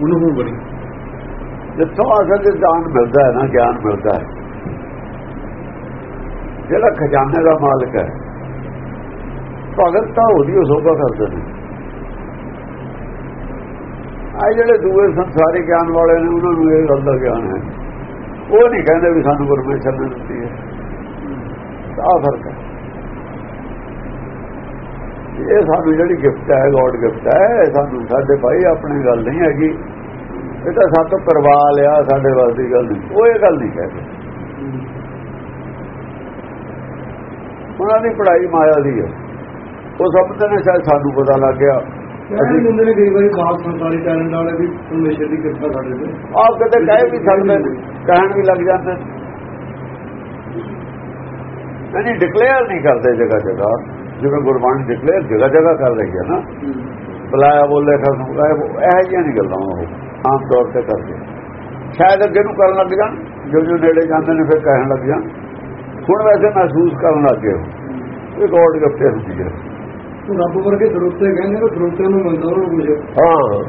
ਉਹਨੂੰ ਬਣੀ ਜਿੱਥੋਂ ਅਸਲ ਦੇ ਦਾਨ ਮਿਲਦਾ ਹੈ ਨਾ, ਗਿਆਨ ਮਿਲਦਾ ਹੈ। ਜਿਹੜਾ ਖਜ਼ਾਨੇ ਦਾ ਮਾਲਕ ਹੈ, ਭਗਤ ਤਾਂ ਉਹਦੀ ਉਹ ਸੋਭਾ ਕਰਦੇ ਨੇ। ਆ ਜਿਹੜੇ ਦੂਏ ਸੰਸਾਰੀ ਗਿਆਨ ਵਾਲੇ ਨੇ, ਉਹਨਾਂ ਨੂੰ ਇਹ ਗੱਲ ਦਾ ਗਿਆਨ ਹੈ। ਉਹ ਨਹੀਂ ਕਹਿੰਦੇ ਵੀ ਸਾਨੂੰ ਪਰਮੇਸ਼ਰ ਨੇ ਦਿੱਤੀ ਹੈ। ਆ ਫ਼ਰਕ ਹੈ। ਇਹ ਸਾਨੂੰ ਜਿਹੜੀ ਗਿਫਟ ਹੈ ਗੋਡ ਗਿਫਟ ਹੈ ਇਹ ਸਾਨੂੰ ਸਾਡੇ ਭਾਈ ਆਪਣੀ ਗੱਲ ਨਹੀਂ ਹੈਗੀ। ਇਹ ਤਾਂ ਸਾਤੋਂ ਕਰਵਾ ਲਿਆ ਸਾਡੇ ਵੱਸ ਦੀ ਗੱਲ ਨਹੀਂ। ਉਹ ਇਹ ਗੱਲ ਨਹੀਂ ਕਹਿੰਦੇ ਉਹਨਾਂ ਦੀ ਪੜ੍ਹਾਈ ਮਾਇਆ ਦੀ ਹੈ। ਉਹ ਸਭ ਤੋਂ ਨੇ ਸ਼ਾਇਦ ਸਾਨੂੰ ਪਤਾ ਲੱਗ ਗਿਆ। ਅਸੀਂ ਹੁੰਦੇ ਨੇ ਕਈ ਵਾਰੀ ਬਾਤ ਸੰਸਾਰੀ ਟੈਲੈਂਟ ਵਾਲੇ ਵੀ ਪਰਮੇਸ਼ਰ ਦੀ ਕਿਰਪਾ ਸਾਡੇ ਤੇ। ਆਪ ਕਦੇ ਕਹਿ ਵੀ ਸਕਦੇ ਨੇ ਕਹਿਣ ਵੀ ਲੱਗ ਜਾਂਦੇ ਨੇ। ਨਹੀਂ ਡਿਕਲੇਅਰ ਨਹੀਂ ਕਰਦੇ ਜਗ੍ਹਾ ਜਗ੍ਹਾ ਜਿਵੇਂ ਗੁਰਬਾਣੀ ਡਿਕਲੇਅਰ ਜਗ੍ਹਾ ਜਗ੍ਹਾ ਕਰ ਰਹੀ ਹੈ ਨਾ। ਬੁਲਾਇਆ ਬੋਲੇ ਖਸਮ ਗਾਏ ਇਹ ਜਿਹੀਆਂ ਨਹੀਂ ਗੱਲਾਂ ਉਹ ਆਮ ਤੌਰ ਤੇ ਕਰਦੇ। ਸ਼ਾਇਦ ਅੱਗੇ ਨੂੰ ਕਰਨ ਲੱਗ ਜਾਣ ਜੋ ਜੋ ਨੇੜੇ ਜਾਂਦੇ ਨੇ ਫਿਰ ਕਹਿਣ ਲੱਗ ਜਾਣ। ਹੁਣ ਵੈਸੇ ਮਹਿਸੂਸ ਕਰਨ ਲੱਗ ਗਏ ਉਹ। ਇਹ ਗੋਡ ਗਿਫਟ ਹੁੰਦੀ ਹੈ। ਉਹ ਰੱਬ ਵਰਗੇ ਸਰੋਤੇ ਕਹਿੰਦੇ ਉਹ ਸਰੋਤੇ ਨੂੰ ਮਿਲਦਾ ਉਹਨੂੰ ਕੁਝ ਹਾਂ।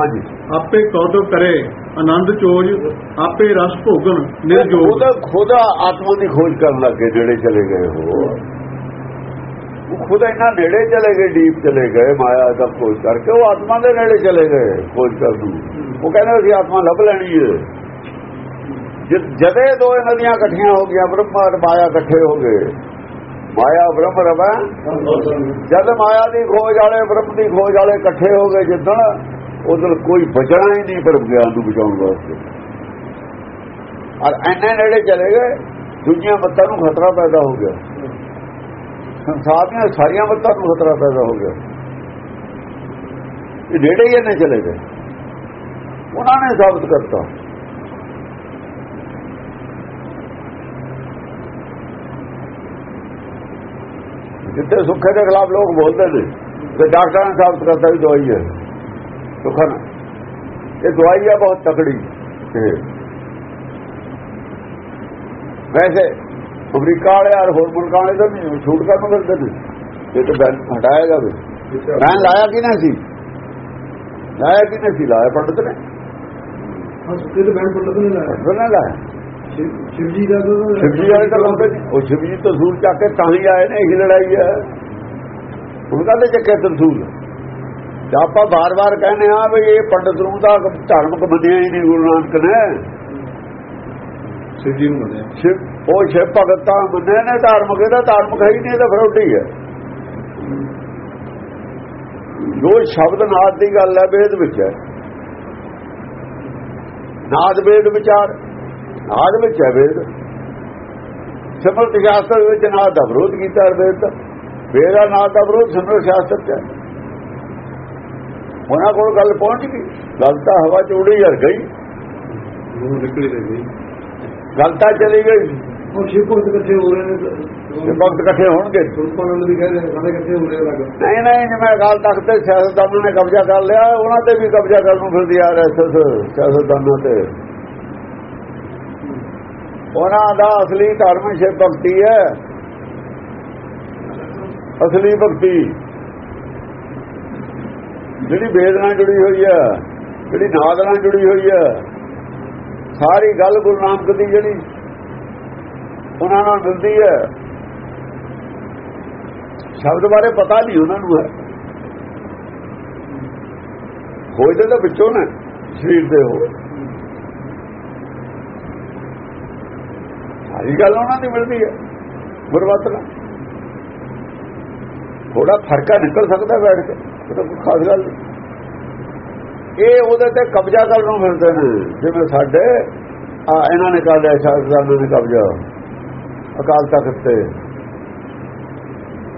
ਹਾਂਜੀ। ਆਪੇ ਕੌਤਕ ਕਰੇ। ਆਨੰਦ ਚੋਜ, ਆਪੇ ਰਸ ਭੋਗਣ ਨਿਰਜੋਗ ਉਹਦਾ ਖੁਦਾ ਆਤਮਾ ਦੀ ਖੋਜ ਕਰਨ ਲੱਗੇ ਜਿਹੜੇ ਚਲੇ ਗਏ ਹੋ ਉਹ ਖੁਦ ਇਹਨਾਂ ਨੇੜੇ ਚਲੇ ਗਏ, ਡੀਪ ਚਲੇ ਗਏ, ਮਾਇਆ ਦਾ ਖੋਜ ਕਰਕੇ, ਉਹ ਆਤਮਾ ਦੇ ਨੇੜੇ ਚਲੇ ਗਏ ਖੋਜ ਕਰਨ ਨੂੰ। ਉਹ ਕਹਿੰਦੇ ਅਸੀਂ ਆਤਮਾ ਲੱਭ ਲੈਣੀ ਹੈ ਜਦ- ਜਦੇ ਦੋਏ ਨਦੀਆਂ ਇਕੱਠੀਆਂ ਹੋ ਗਈਆਂ, ਬ੍ਰਹਮ ਔਰ ਮਾਇਆ ਇਕੱਠੇ ਹੋ ਗਏ। ਮਾਇਆ ਬ੍ਰਹਮ ਰਵਾ। ਜਦ ਮਾਇਆ ਦੀ ਖੋਜ ਵਾਲੇ, ਬ੍ਰਹਮ ਦੀ ਖੋਜ ਵਾਲੇ ਇਕੱਠੇ ਹੋ ਗਏ, ਜਿੱਦਣ ਉਦੋਂ ਕੋਈ ਬਚਣਾ ਹੀ ਨਹੀਂ ਪਰ ਗਿਆਨ ਨੂੰ ਬਚਾਉਣ ਵਾਸਤੇ। ਔਰ ਐਨੇ ਨੇੜੇ ਚਲੇ ਗਏ ਦੂਜੀਆਂ ਮੱਤਾਂ ਨੂੰ ਖਤਰਾ ਪੈਦਾ ਹੋ ਗਿਆ। ਸੰਸਾਰ ਦੀਆਂ ਸਾਰੀਆਂ ਮੱਤਾਂ ਨੂੰ ਖਤਰਾ ਪੈਦਾ ਹੋ ਗਿਆ। ਇਹ ਨੇੜੇ ਹੀ ਇਹਨੇ ਚਲੇ ਗਏ। ਉਹਨਾਂ ਨੇ ਸਾਬਤ ਕਰਤਾ। ਜਿੱਥੇ ਸੁੱਖੇ ਦੇ ਖਿਲਾਫ ਲੋਕ ਬੋਲਦੇ ਨੇ, ਤੇ ਡਾਕਟਰਾਂ ਨੇ ਸਾਬਤ ਕਰਤਾ ਵੀ ਦਵਾਈ ਹੈ। ਸੁੱਖਾ ਨਾ ਇਹ ਦਵਾਈ ਹੈ ਬਹੁਤ ਤਕੜੀ। ਵੈਸੇ ਅਮਰੀਕਾ ਵਾਲੇ ਔਰ ਹੋਰ ਮੁਲਕਾਂ ਵਾਲੇ ਤਾਂ ਨਹੀਂ ਛੂਟ ਕਰਨ ਕਰਦੇ ਨੇ। ਇਹ ਤਾਂ ਬੈਨ ਹਟਾਇਆ ਜਾਵੇ। ਬੈਨ ਲਾਇਆ ਕਿ ਨਹੀਂ ਸੀ? ਲਾਇਆ ਕਿ ਨਹੀਂ ਸੀ? ਲਾਇਆ ਪੰਡਤ ਨੇ। ਹਾਂ ਸੁੱਕੇ ਤੇ ਲਾਇਆ। ਪੰਡਤ ਨੇ ਲਾਇਆ। ਸ਼ਿਵ- ਸ਼ਿਵ ਜੀ ਦਾ ਸ਼ਿਵਜੀ ਵਾਲੇ ਤਾਂ ਲਾਉਂਦੇ ਉਹ ਸ਼ਿਵਜੀ ਤੋਂ ਸੂਰ ਚੱਕ ਕੇ ਤਾਂ ਹੀ ਆਏ ਨੇ ਇਹ ਲੜਾਈ ਹੈ ਉਹਨਾਂ ਦੇ ਚੱਕੇ ਤਰਸੂਲ ਆਪਾਂ ਬਾਰ-ਬਾਰ ਕਹਿੰਦੇ ਆ ਵੀ ਇਹ ਪੰਡਤ ਨੂੰ ਤਾਂ ਧਾਰਮਿਕ ਮੰਨਿਆ ਹੀ ਨਹੀਂ ਗੁਰੂ ਨਾਨਕ ਨੇ। ਜੀ ਨੂੰ ਮੰਨਿਆ। ਉਹ ਸ਼ਿਵ ਭਗਤਾਂ ਮੰਨੇ ਨੇ ਧਾਰਮਿਕ ਇਹਦਾ ਧਾਰਮਿਕ ਹੈ ਹੀ ਨਹੀਂ ਇਹਦਾ ਫਰੋਡੀ ਹੈ। ਜੋ ਸ਼ਬਦ ਨਾਦ ਦੀ ਗੱਲ ਹੈ ਵੇਦ ਵਿੱਚ ਹੈ। ਨਾਦ ਵੇਦ ਵਿਚਾਰ ਨਾਦ ਵਿੱਚ ਹੈ ਵੇਦ। ਸਿਮਰਤ ਸ਼ਾਸਤਰ ਵਿੱਚ ਨਾਦ ਦਾ ਵਿਰੋਧ ਕੀਤਾ ਵੇਦ। ਦਾ ਵੇਦਾ ਨਾਦ ਦਾ ਵਿਰੋਧ ਸਿਮਰਤ ਸ਼ਾਸਤਰ ਚ ਹੈ। ਉਹਨਾਂ ਕੋਲ ਗੱਲ ਪਹੁੰਚ ਗਈ। ਗੱਲ ਤਾਂ ਹਵਾ ਚ ਉੜੀ ਹਰ ਗਈ। ਉਹ ਨਿਕਲੀ ਰਹੀ ਗਈ। ਗੱਲ ਤਾਂ ਚਲੀ ਗਈ। ਉਹ ਭਗਤ ਇਕੱਠੇ ਹੋ ਰਹੇ ਨੇ ਵਕਤ ਇਕੱਠੇ ਹੋਣਗੇ। ਸੁਲਤਾਨ ਵੀ ਕਹਿੰਦੇ ਨੇ ਸਾਰੇ ਇਕੱਠੇ ਹੋ ਰਹੇ ਲੱਗ। ਨਹੀਂ ਨਹੀਂ ਜਿਵੇਂ ਅਕਾਲ ਤਖਤ ਤੇ ਸਿਆਸਤਦਾਨਾਂ ਨੇ ਕਬਜ਼ਾ ਕਰ ਲਿਆ ਉਹਨਾਂ ਤੇ ਵੀ ਕਬਜ਼ਾ ਕਰਨ ਨੂੰ ਫਿਰਦੀ ਆ ਐਸਐਸ ਸਿਆਸਤਦਾਨਾਂ ਤੇ। ਉਹਨਾਂ ਦਾ ਅਸਲੀ ਧਰਮ ਸ਼ਿਵ ਭਗਤੀ ਹੈ। ਅਸਲੀ ਭਗਤੀ। ਜਿਹੜੀ ਵੇਦ ਨਾਲ ਜੁੜੀ ਹੋਈ ਹੈ ਜਿਹੜੀ ਨਾਦ ਨਾਲ ਜੁੜੀ ਹੋਈ ਹੈ ਸਾਰੀ ਗੱਲ ਗੁਰੂ ਨਾਨਕ ਦੀ ਜਿਹੜੀ ਉਹਨਾਂ ਨਾਲ ਮਿਲਦੀ ਹੈ ਸ਼ਬਦ ਬਾਰੇ ਪਤਾ ਨਹੀਂ ਉਹਨਾਂ ਨੂੰ ਹੈ ਖੋਜਦੇ ਤਾਂ ਵਿੱਚੋਂ ਨੇ, ਸਰੀਰ ਦੇ ਹੋ ਸਾਰੀ ਗੱਲ ਉਹਨਾਂ ਦੀ ਮਿਲਦੀ ਹੈ ਗੁਰਮਤਿ ਨਾਲ। ਥੋੜਾ ਫਰਕਾ ਨਿਕਲ ਸਕਦਾ ਬੈਠ ਕੇ। ਇਹ ਤਾਂ ਕੋਈ ਖਾਸ ਗੱਲ। ਨਹੀਂ ਇਹ ਉਹਦੇ ਤੇ ਕਬਜ਼ਾ ਕਰਨ ਨੂੰ ਫਿਰਦੇ ਨੇ। ਜਿਵੇਂ ਸਾਡੇ, ਆ, ਇਹਨਾਂ ਨੇ ਕਰ ਲਿਆ ਸ਼ਾਸਕਾਂ ਨੇ ਕਬਜ਼ਾ, ਅਕਾਲ ਤਖਤ ਤੇ।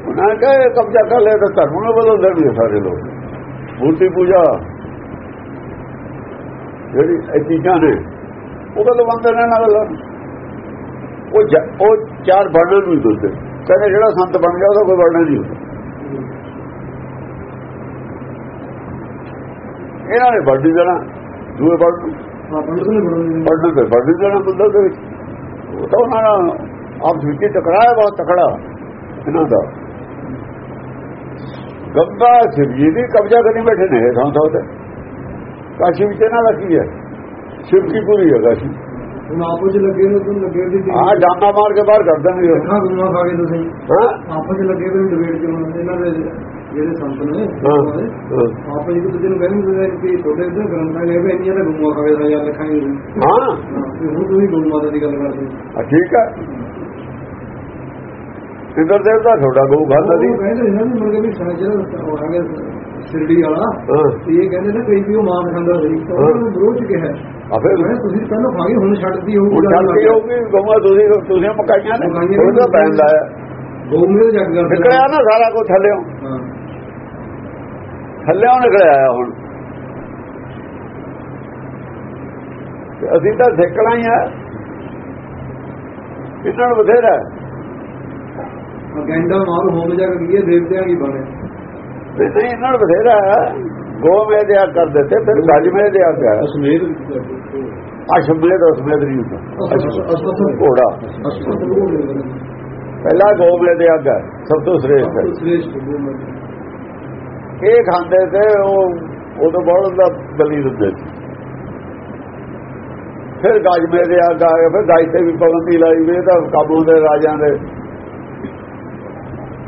ਉਹਨਾਂ ਨੇ ਕਿਹਾ, ਇਹ ਕਬਜ਼ਾ ਕਰ ਲਿਆ ਤਾਂ ਧਰਮ ਨੂੰ ਬਦਲ ਦੇਣਗੇ ਸਾਰੇ ਲੋਕ। ਮੂਰਤੀ ਪੂਜਾ, ਜਿਹੜੀ ਇਹ ਚੀਜ਼ਾਂ ਨੇ, ਉਹ ਕਦੋਂ ਬੰਦ ਨੇ ਨਾਲ। ਉਹ ਉਹ ਚਾਰ ਵਰਣਨ ਨੂੰ ਹੀ ਦਿੰਦੇ ਕਹਿੰਦੇ ਜਿਹੜਾ ਸੰਤ ਬਣ ਗਿਆ, ਉਹਦਾ ਕੋਈ ਵਰਣਨ ਨਹੀਂ ਹੁੰਦਾ। ਇਹਨਾਂ ਨੇ ਵਰਦੀ ਦੇਣਾ। ਦੂਏ ਹਾਂ ਨੇ ਬੜਾ ਵਰਣ ਤੇ ਵਰਦੀ ਦੇਣਾ ਬੰਦਾ ਦੇ ਵਿੱਚ ਉਹ ਤਾਂ ਉਹਨਾਂ ਨਾਲ ਆਪਸ ਵਿੱਚ ਹੀ ਟਕਰਾਇਆ ਬਹੁਤ ਤਕੜਾ ਇਹਨਾਂ ਦਾ। ਗੰਗਾ ਸ਼ਿਵਜੀ ਦੀ ਕਬਜ਼ਾ ਕਰੀ ਬੈਠੇ ਨੇ ਥਾਂ ਥਾਂ ਤੇ। ਕਾਸ਼ੀ ਵਿੱਚ ਇਹਨਾਂ ਦਾ ਕੀ ਹੈ? ਸ਼ਿਵ ਕੀ ਪੂਰੀ ਹੈ ਕਾਸ਼ੀ। ਆਪਸ ਚ ਲੱਗੇ ਨੇ ਤੁਹਾਨੂੰ ਲੱਗੇ ਵੀ ਆਹ ਡਾਂਗਾ ਮਾਰ ਕੇ ਬਾਹਰ ਕਰ ਦੇਣਗੇ। ਹਾਂ। ਆਪਸ ਚ ਲੱਗੇ ਵੀ ਡਿਬੇਟ ਚ ਇਹਨਾਂ ਦੇ ਜਿਹੜੇ ਸੰਤ ਨੇ। ਆਪਸ ਇੱਕ ਦੂਜੇ ਨੂੰ ਕਹਿੰਦੇ ਨੇ ਕਿ ਛੋਟੇ ਜਿਹੇ ਗ੍ਰੰਥਾਂ ਨੇ ਵੀ ਇੰਨੀਆਂ ਦਾ ਗੁੰਮਾ ਖਾਵੇ ਦਾ ਯਾਰ ਲਿਖਾਂਗੇ ਹਾਂ ਹਾਂ। ਤੇ ਹੁਣ ਤੁਸੀਂ ਦੀ ਗੱਲ ਕਰਦੇ ਆ ਠੀਕ ਗਊ ਖਾਦਾ ਦੀ ਕਹਿੰਦੇ ਇਹਨਾਂ ਨੂੰ ਮੁਰਗੇ ਵੀ ਸਾਜਰ ਗਿਆ ਸਿਰੜੀ ਵਾਲਾ ਇਹ ਕਹਿੰਦੇ ਨੇ ਕਈ ਵੀ ਉਹ ਮਾਂ ਖਾਂਦਾ ਸੀ। ਉਹਨਾਂ ਵਿਰੋਧ ਕਿਹਾ ਆ ਫਿਰ ਤੁਸੀਂ ਪਹਿਲਾਂ ਖਾਗੇ ਹੁਣ ਛੱਡਦੀ ਹੋਊਗੀ ਗਊਆ ਤੁਸੀਂ ਤੁਸੀਂ ਮਕਾਈਆਂ ਨੇ ਜੱਗ ਨਿਕਲਿਆ ਨਾ। ਸਾਰਾ ਥੱਲਿਓ ਹਾਂ ਥੱਲਿਓ ਨਿਕਲਿਆ ਆਇਆ ਹੁਣ। ਤੇ ਅਸੀਂ ਤਾਂ ਸਿੱਖਣਾ ਹੀ ਆ। ਨੂੰ ਬਥੇਰਾ। ਹੈ। ਗੈਂਡਾ ਮਾਰ ਹੋਮ ਜੱਗ ਕੀ ਦੇਵਤਿਆਂ ਕੀ ਬਣੇ? ਨਹੀਂ ਨਹੀਂ ਇਹਨਾਂ ਨੂੰ ਬਥੇਰਾ ਹੈ। ਗੋ ਮੇ ਦਿਆ ਕਰ ਦਿੱਤੇ ਫਿਰ ਗੱਜ ਮੇ ਦਿਆ ਗਿਆ ਅਸਮੇਤ ਅਸ਼ਮੇਦ ਅਸ਼ਮੇਦ ਨਹੀਂ ਹੁੰਦਾ। ਘੋੜਾ। ਗੋਮੇ ਪਹਿਲਾ ਗੋ ਮੇ ਦਿਆ ਗਿਆ ਸਭ ਤੋਂ ਸ੍ਰੇਸ਼ਟ ਹੈ। ਸ੍ਰੇਸ਼ਟ ਗੋਮੇ ਇਹ ਖਾਂਦੇ ਤੇ ਉਹ ਉਦੋਂ ਬਹੁਤ ਦਾ ਬਲੀ ਦਿੰਦੇ ਸੀ। ਫਿਰ ਗਾਜ ਮੇਰੇ ਆ ਗਏ ਫਿਰ ਗਾਜ ਤੇ ਵੀ ਪਾਬੰਦੀ ਲਾਈ ਵੀ ਤਾਂ ਕਾਬੂ ਦੇ ਰਾਜਾਂ ਦੇ।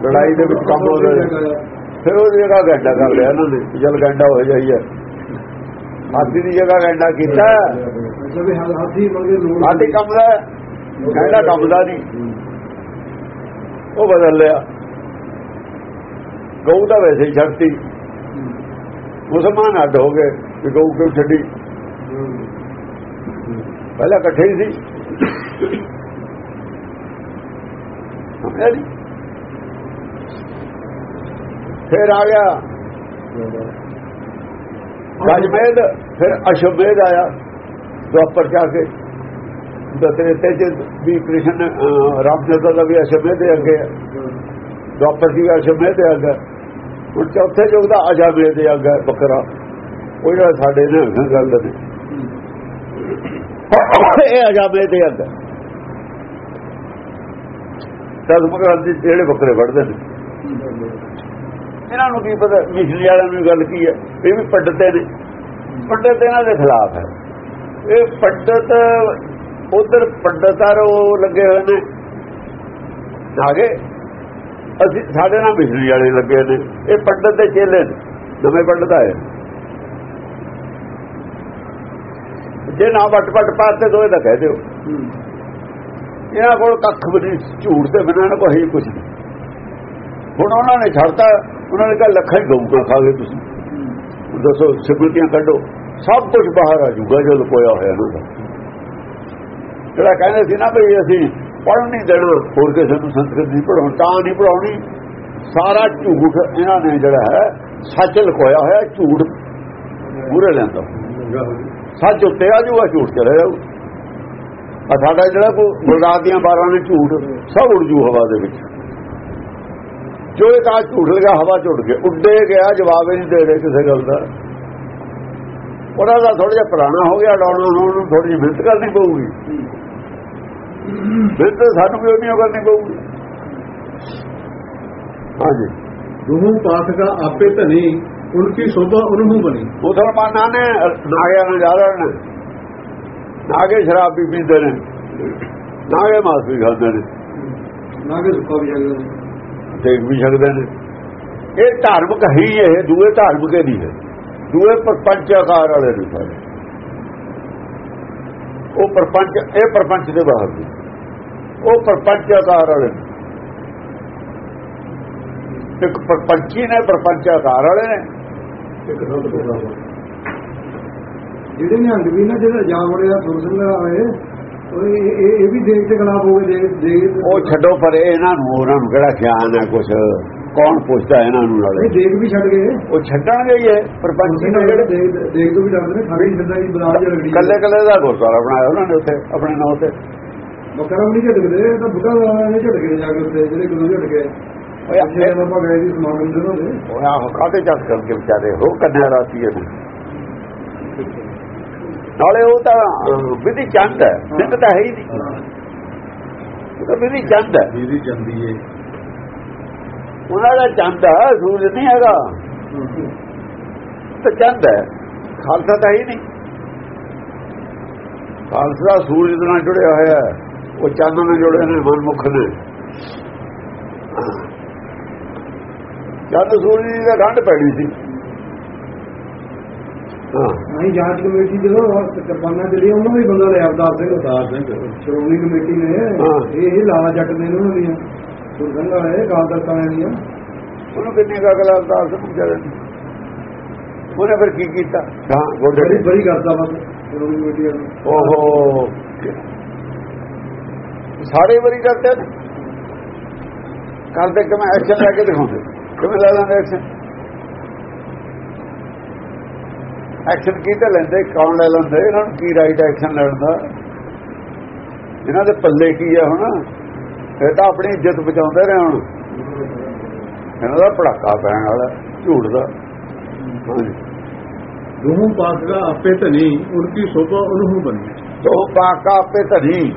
ਲੜਾਈ ਦੇ ਵਿੱਚ ਹੋ ਰਿਹਾ ਫਿਰ ਉਹ ਜਗ੍ਹਾ ਗੰਡਾ ਕਰ ਲਿਆ ਇਹਨਾਂ ਨੇ ਜਲ ਗੰਡਾ ਹੋ ਜਾਈਏ ਹਾਥੀ ਦੀ ਜਗ੍ਹਾ ਗੰਡਾ ਕੀਤਾ। ਹਾਥੀ ਮੰਗੇ ਲੋੜ ਹਾਥੀ ਕੰਮ ਦਾ ਗੰਡਾ ਕੰਮ ਦਾ ਨਹੀਂ। ਉਹ ਬਦਲ ਲਿਆ। ਗਊ ਦਾ ਵੈਸੇ ਹੀ ਛੱਡਤੀ ਮੁਸਲਮਾਨ ਅੱਡ ਹੋ ਗਏ ਵੀ ਗਊ ਕਿਉਂ ਛੱਡੀ ਪਹਿਲਾਂ ਇਕੱਠੇ ਹੀ ਸੀ ਸਮਝਿਆ ਨੀ? ਫਿਰ ਆ ਗਿਆ ਗਜਮੇਦ ਫਿਰ ਅਸ਼ਮੇਦ ਆਇਆ ਦੁਆਪਰ ਜਾ ਕੇ ਦਸਰੇ ਤੇ ਚ ਵੀ ਕ੍ਰਿਸ਼ਨ ਅਹ, ਰਾਮਚੰਦਰ ਦਾ ਵੀ ਅਸ਼ਮੇਦ ਦੇ ਅੱਗੇ ਹੈ। ਦੁਆਪਰ ਦੀ ਵੀ ਦੇ ਅੱਗੇ। ਹੈ। ਹੁਣ ਚੌਥੇ ਯੁੱਗ ਦਾ ਅਜਮੇਦ ਦੇ ਅੱਗੇ ਹੈ ਬੱਕਰਾ। ਉਹ ਜਿਹੜਾ ਸਾਡੇ ਨੇ ਗੱਲ ਦੇ ਇਹ ਅਜਾਬੇ ਦੇ ਅੱਗੇ। ਦਸ ਦੇ ਜਿਹੜੇ ਬੱਕਰੇ ਵੜਦੇ ਨੇ। ਇਹਨਾਂ ਨੂੰ ਕੀ ਪਤਾ, ਮਿਸ਼ਰੀ ਵਾਲਿਆਂ ਨੂੰ ਗੱਲ ਕੀ ਹੈ? ਇਹ ਵੀ ਪੰਡਤ ਨੇ। ਪੰਡਤ ਇਹਨਾਂ ਦੇ ਖਿਲਾਫ ਹੈ। ਇਹ ਪੰਡਤ, ਉਧਰ ਪੰਡਤਾਂ ਉਹ ਲੱਗੇ ਹੋਏ ਨੇ। ਆਗੇ ਅਸੀਂ ਸਾਡੇ ਨਾਲ ਮਿਸ਼ਰੀ ਵਾਲੇ ਲੱਗੇ ਨੇ। ਇਹ ਪੰਡਤ ਦੇ ਚੇਲੇ ਨੇ। ਨਵੇਂ ਪੰਡਤ ਆਏ। ਜੇ ਨਾ ਵਟ ਵਟ ਪਾਤੇ ਦੋਏ ਤਾਂ ਕਹਿ ਦਿਓ। ਇਹਨਾਂ ਕੋਲ ਕੱਖ ਵੀ ਨਹੀਂ, ਝੂਠ ਤੇ ਬਿਨਾਂ ਕੋਲ ਕੋਈ ਕੁਝ ਨਹੀਂ। ਹੁਣ ਉਹਨਾਂ ਨੇ ਛੱਡਤਾ, ਉਹਨਾਂ ਨੇ ਕਿਹਾ, ਲੱਖਾਂ ਹੀ ਗਊਗਾ ਖਾ ਗਏ ਤੁਸੀਂ? ਦੱਸੋ ਸਿਮਰਤੀਆਂ ਕੱਢੋ। ਸਭ ਕੁਝ ਬਾਹਰ ਆ ਜੂਗਾ ਜਦੋਂ ਕੋਇਆ ਹੋਇਆ ਨਾ ਜਿਹੜਾ ਕਹਿੰਦੇ ਸੀ ਨਾ ਵੀ ਅਸੀਂ ਪੜ੍ਹ ਨਹੀਂ ਦੇਣਾ ਹੋਰ ਕਿਸੇ ਨੂੰ ਸੰਸਕ੍ਰਿਤ ਨਹੀਂ ਪੜਾਉਣ ਤਾਂ ਨਹੀਂ ਪੜਾਉਣੀ ਸਾਰਾ ਝੂਠ ਇਹਨਾਂ ਨੇ ਜਿਹੜਾ ਹੈ, ਸੱਚ ਲੁਕੋਇਆ ਹੋਇਆ, ਝੂਠ ਪੂਰੇ ਲੈਂਦਾ ਸੱਚ ਉੱਤੇ ਆ ਜੂਗਾ, ਝੂਠ ਚਲੇ ਜਾਊ। ਆ ਸਾਡਾ ਜਿਹੜਾ ਕੋ ਗੁਰਦਾਸ ਦੀਆਂ ਬਾਰਾਂ ਨੇ ਝੂਠ, ਸਭ ਉੜ ਜੂ ਹਵਾ ਦੇ ਵਿੱਚ। ਜੋ ਇੱਕ ਆ ਝੂਠ ਲਗਾ ਹਵਾ ਚ ਉੱਡ ਗਿਆ। ਉੱਡੇ ਗਿਆ, ਜਵਾਬ ਹੀ ਨਹੀਂ ਦੇ ਰਹੇ ਕਿਸੇ ਗੱਲ ਦਾ। ਉਹਨਾਂ ਦਾ ਥੋੜਾ ਜਿਹਾ ਪੁਰਾਣਾ ਹੋ ਗਿਆ, ਡਾਉਣਾ ਹੋਣ ਨੂੰ ਥੋੜੀ ਜਿਹੀ ਮਿਹਨਤ ਕਰਨੀ ਪਊਗੀ। ਮਿਹਨਤ ਸਾਨੂੰ ਵੀ ਉਹਨੀ ਕਰਨੀ ਪਊਗੀ ਹਾਂਜੀ। ਦੁਹੂ ਪਾਠਕਾ ਆਪੇ ਧਨੀ ਉਨਕੀ ਸੋਭਾ ਉਨਹੂ ਬਣੀ। ਮੁਸਲਮਾਨਾਂ ਨੇ ਨਾਗਿਆਂ ਨੂੰ ਜ਼ਿਆਦਾ ਨੇ। ਨਾਗੇ ਸ਼ਰਾਬ ਵੀ ਪੀਂਦੇ ਨੇ। ਨਾਗੇ ਮਾਸ ਵੀ ਖਾਂਦੇ ਨੇ। ਨਾ ਕਿ ਸੁੱਕਾ ਵੀ ਜਾਂਦਾ ਦੇਖ ਵੀ ਸਕਦੇ ਨੇ। ਇਹ ਧਾਰਮਿਕ ਹੀ ਇਹ ਦੂਏ ਧਾਰਮਿਕ ਨਹੀਂ ਹੈ। ਦੂਏ ਪਰਪੰਚ ਆਕਾਰ ਵਾਲੇ ਨੇ ਸਾਰੇ। ਉਹ ਪਰਪੰਚ ਇਹ ਪਰਪੰਚ ਦੇ ਬਾਹਰ ਨੇ। ਉਹ ਪਰਪੰਚ ਆਕਾਰ ਵਾਲੇ ਨੇ। ਇੱਕ ਪਰਪੰਚੀ ਨੇ ਪਰਪੰਚ ਆਕਾਰ ਵਾਲੇ ਨੇ। ਜਿਹੜੇ ਨਿਹੰਗ ਵੀ ਨਾ ਜਿਹੜਾ ਜਾ ਵੜਿਆ ਸੁਰਸੰਗ ਆਏ ਉਹ ਇਹ ਵੀ ਦੇਖ ਦੇ ਖਿਲਾਫ ਹੋ ਗਏ ਦੇਖ ਉਹ ਛੱਡੋ ਪਰੇ ਇਹਨਾਂ ਨੂੰ ਉਹਨਾਂ ਨੂੰ ਕਿਹੜਾ ਗਿਆਨ ਹੈ ਕੁਛ? ਕੌਣ ਪੁੱਛਦਾ ਇਹਨਾਂ ਨੂੰ ਨਾਲੇ ਇਹ ਦੇਖ ਵੀ ਛੱਡ ਗਏ। ਉਹ ਛੱਡਣਗੇ ਹੀ ਇਹ ਪਰਪੰਚੀ ਨੇ ਜਿਹੜੇ ਦੇਖ ਦੇਖ ਤੋਂ ਵੀ ਡਰਦੇ ਨੇ ਖਾੜੀ ਛੱਡਾਂ ਦੀ ਬਰਾਜ ਰਗੜੀ। ਕੱਲੇ ਕੱਲੇ ਦਾ ਗੁਰਦੁਆਰਾ ਬਣਾਇਆ ਉਹਨਾਂ ਨੇ ਉੱਥੇ ਆਪਣੇ ਨਾਂ ਤੇ ਬੱਕਰਾ ਵੀ ਨਹੀਂ ਇਹ ਤਾਂ ਬੁੱਢਾ ਨੇ ਝਟਕੇ ਜਾ ਕੇ ਉੱਤੇ ਜਿਹੜੇ ਗੁਰੂ ਝਟਕੇ ਓਏ ਅੱਛੇ ਇਹ- ਆਪਾਂ ਗਏ ਸੀ ਸਮਾਗਮ ਦੇ ਉਹਦੇ ਉਹ ਆਹ ਕਾਤੇ ਚੱਕ ਕਰਕੇ ਵਿਚਾਰੇ ਹੋ ਕੰਨਿਆ ਰਾਤੀ ਇਹ ਨਾਲੇ ਉਹ ਤਾਂ ਵਿਧੀ ਚੰਦ ਹੈ ਸਿੱਧ ਤਾਂ ਹੈ ਹੀ ਨਹੀਂ। ਉਹ ਤਾਂ ਵਿਧੀ ਚੰਦ ਹੈ। ਦੀਦੀ ਜਾਂਦੀ ਏ ਉਹਨਾਂ ਦਾ ਚੰਦ ਹੈ ਸੂਰਜ ਨਹੀਂ ਹੈਗਾ। ਤਾਂ ਚੰਦ ਹੈ। ਖਾਲਸਾ ਤਾਂ ਹੈ ਨਹੀਂ। ਖਾਲਸਾ ਸੂਰਜ ਦੇ ਨਾਲ ਜੁੜਿਆ ਹੋਇਆ ਹੈ। ਉਹ ਚੰਦ ਨਾਲ ਜੁੜੇ ਨੇ ਮਨਮੁਖ ਨੇ। ਜਦ ਸੂਰਜ ਦੀ ਠੰਡ ਪੈਣੀ ਸੀ। ਨਹੀਂ ਜਾਂਚ ਕਮੇਟੀ ਜਦੋਂ ਕਿਰਪਾਨਾਂ ਜਿਹੜੀ ਉਹਨਾਂ ਦਾ ਹੀ ਬੰਦਾ ਲਿਆ ਅਵਤਾਰ ਸਿੰਘ ਅਵਤਾਰ ਸਿੰਘ ਸ਼੍ਰੋਮਣੀ ਕਮੇਟੀ ਨੇ। ਇਹ ਲਾਲਾ ਜੱਟ ਨੇ ਉਹਨਾਂ ਦੀਆਂ ਸੁਰਸੰਗ ਵਾਲੇ ਕਾਲ ਦਰਤਾਂ ਦੀਆਂ ਉਹਨੂੰ ਕਿੰਨੇ ਕਾ ਗਲਾ ਵਿਚਾਰੇ ਨੇ। ਉਹਨੇ ਫਿਰ ਕੀ ਕੀਤਾ? ਹਾਂ ਗੋਡੇ। ਬੜੀ ਬੜੀ ਕਰਦਾ ਬਸ ਸ਼੍ਰੋਮਣੀ ਕਮੇਟੀ ਵਾਲੇ ਓਹੋ। ਸਾਰੇ ਵਾਰੀ ਕਰਦੇ ਨੇ। ਕਰਦੇ ਕਿ ਮੈਂ ਐਕਸ਼ਨ ਲੈ ਕੇ ਦਿਖਾਉਂਦੇ। ਕਿਵੇਂ ਲੈ ਲੈਂਦੇ ਐਕਸ਼ਨ ਐਕਸ਼ਨ ਕੀ ਤੇ ਲੈਂਦੇ? ਕੌਣ ਲੈ ਲੈਂਦੇ? ਇਹਨਾਂ ਨੂੰ ਕੀ ਰਾਈਟ ਐਕਸ਼ਨ ਲੈਣ ਦਾ? ਇਹਨਾਂ ਦੇ ਪੱਲੇ ਕੀ ਆ ਹੁਣ? ਇਹ ਤਾਂ ਆਪਣੀ ਇੱਜ਼ਤ ਬਚਾਉਂਦੇ ਰਹੇ ਹੁਣ। ਇਹਨਾਂ ਦਾ ਪੜਾਕਾ ਪੈਣ ਵਾਲਾ ਝੂਠ ਦਾ। ਦੋਹਾਂ ਪਾਸ ਦਾ ਆਪੇ ਧਨੀ ਉਨਕੀ ਸੋਭਾ ਉਹਨੂੰ ਬਣੀ। ਦੋ ਪਾਕਾ ਆਪੇ ਧਰੀ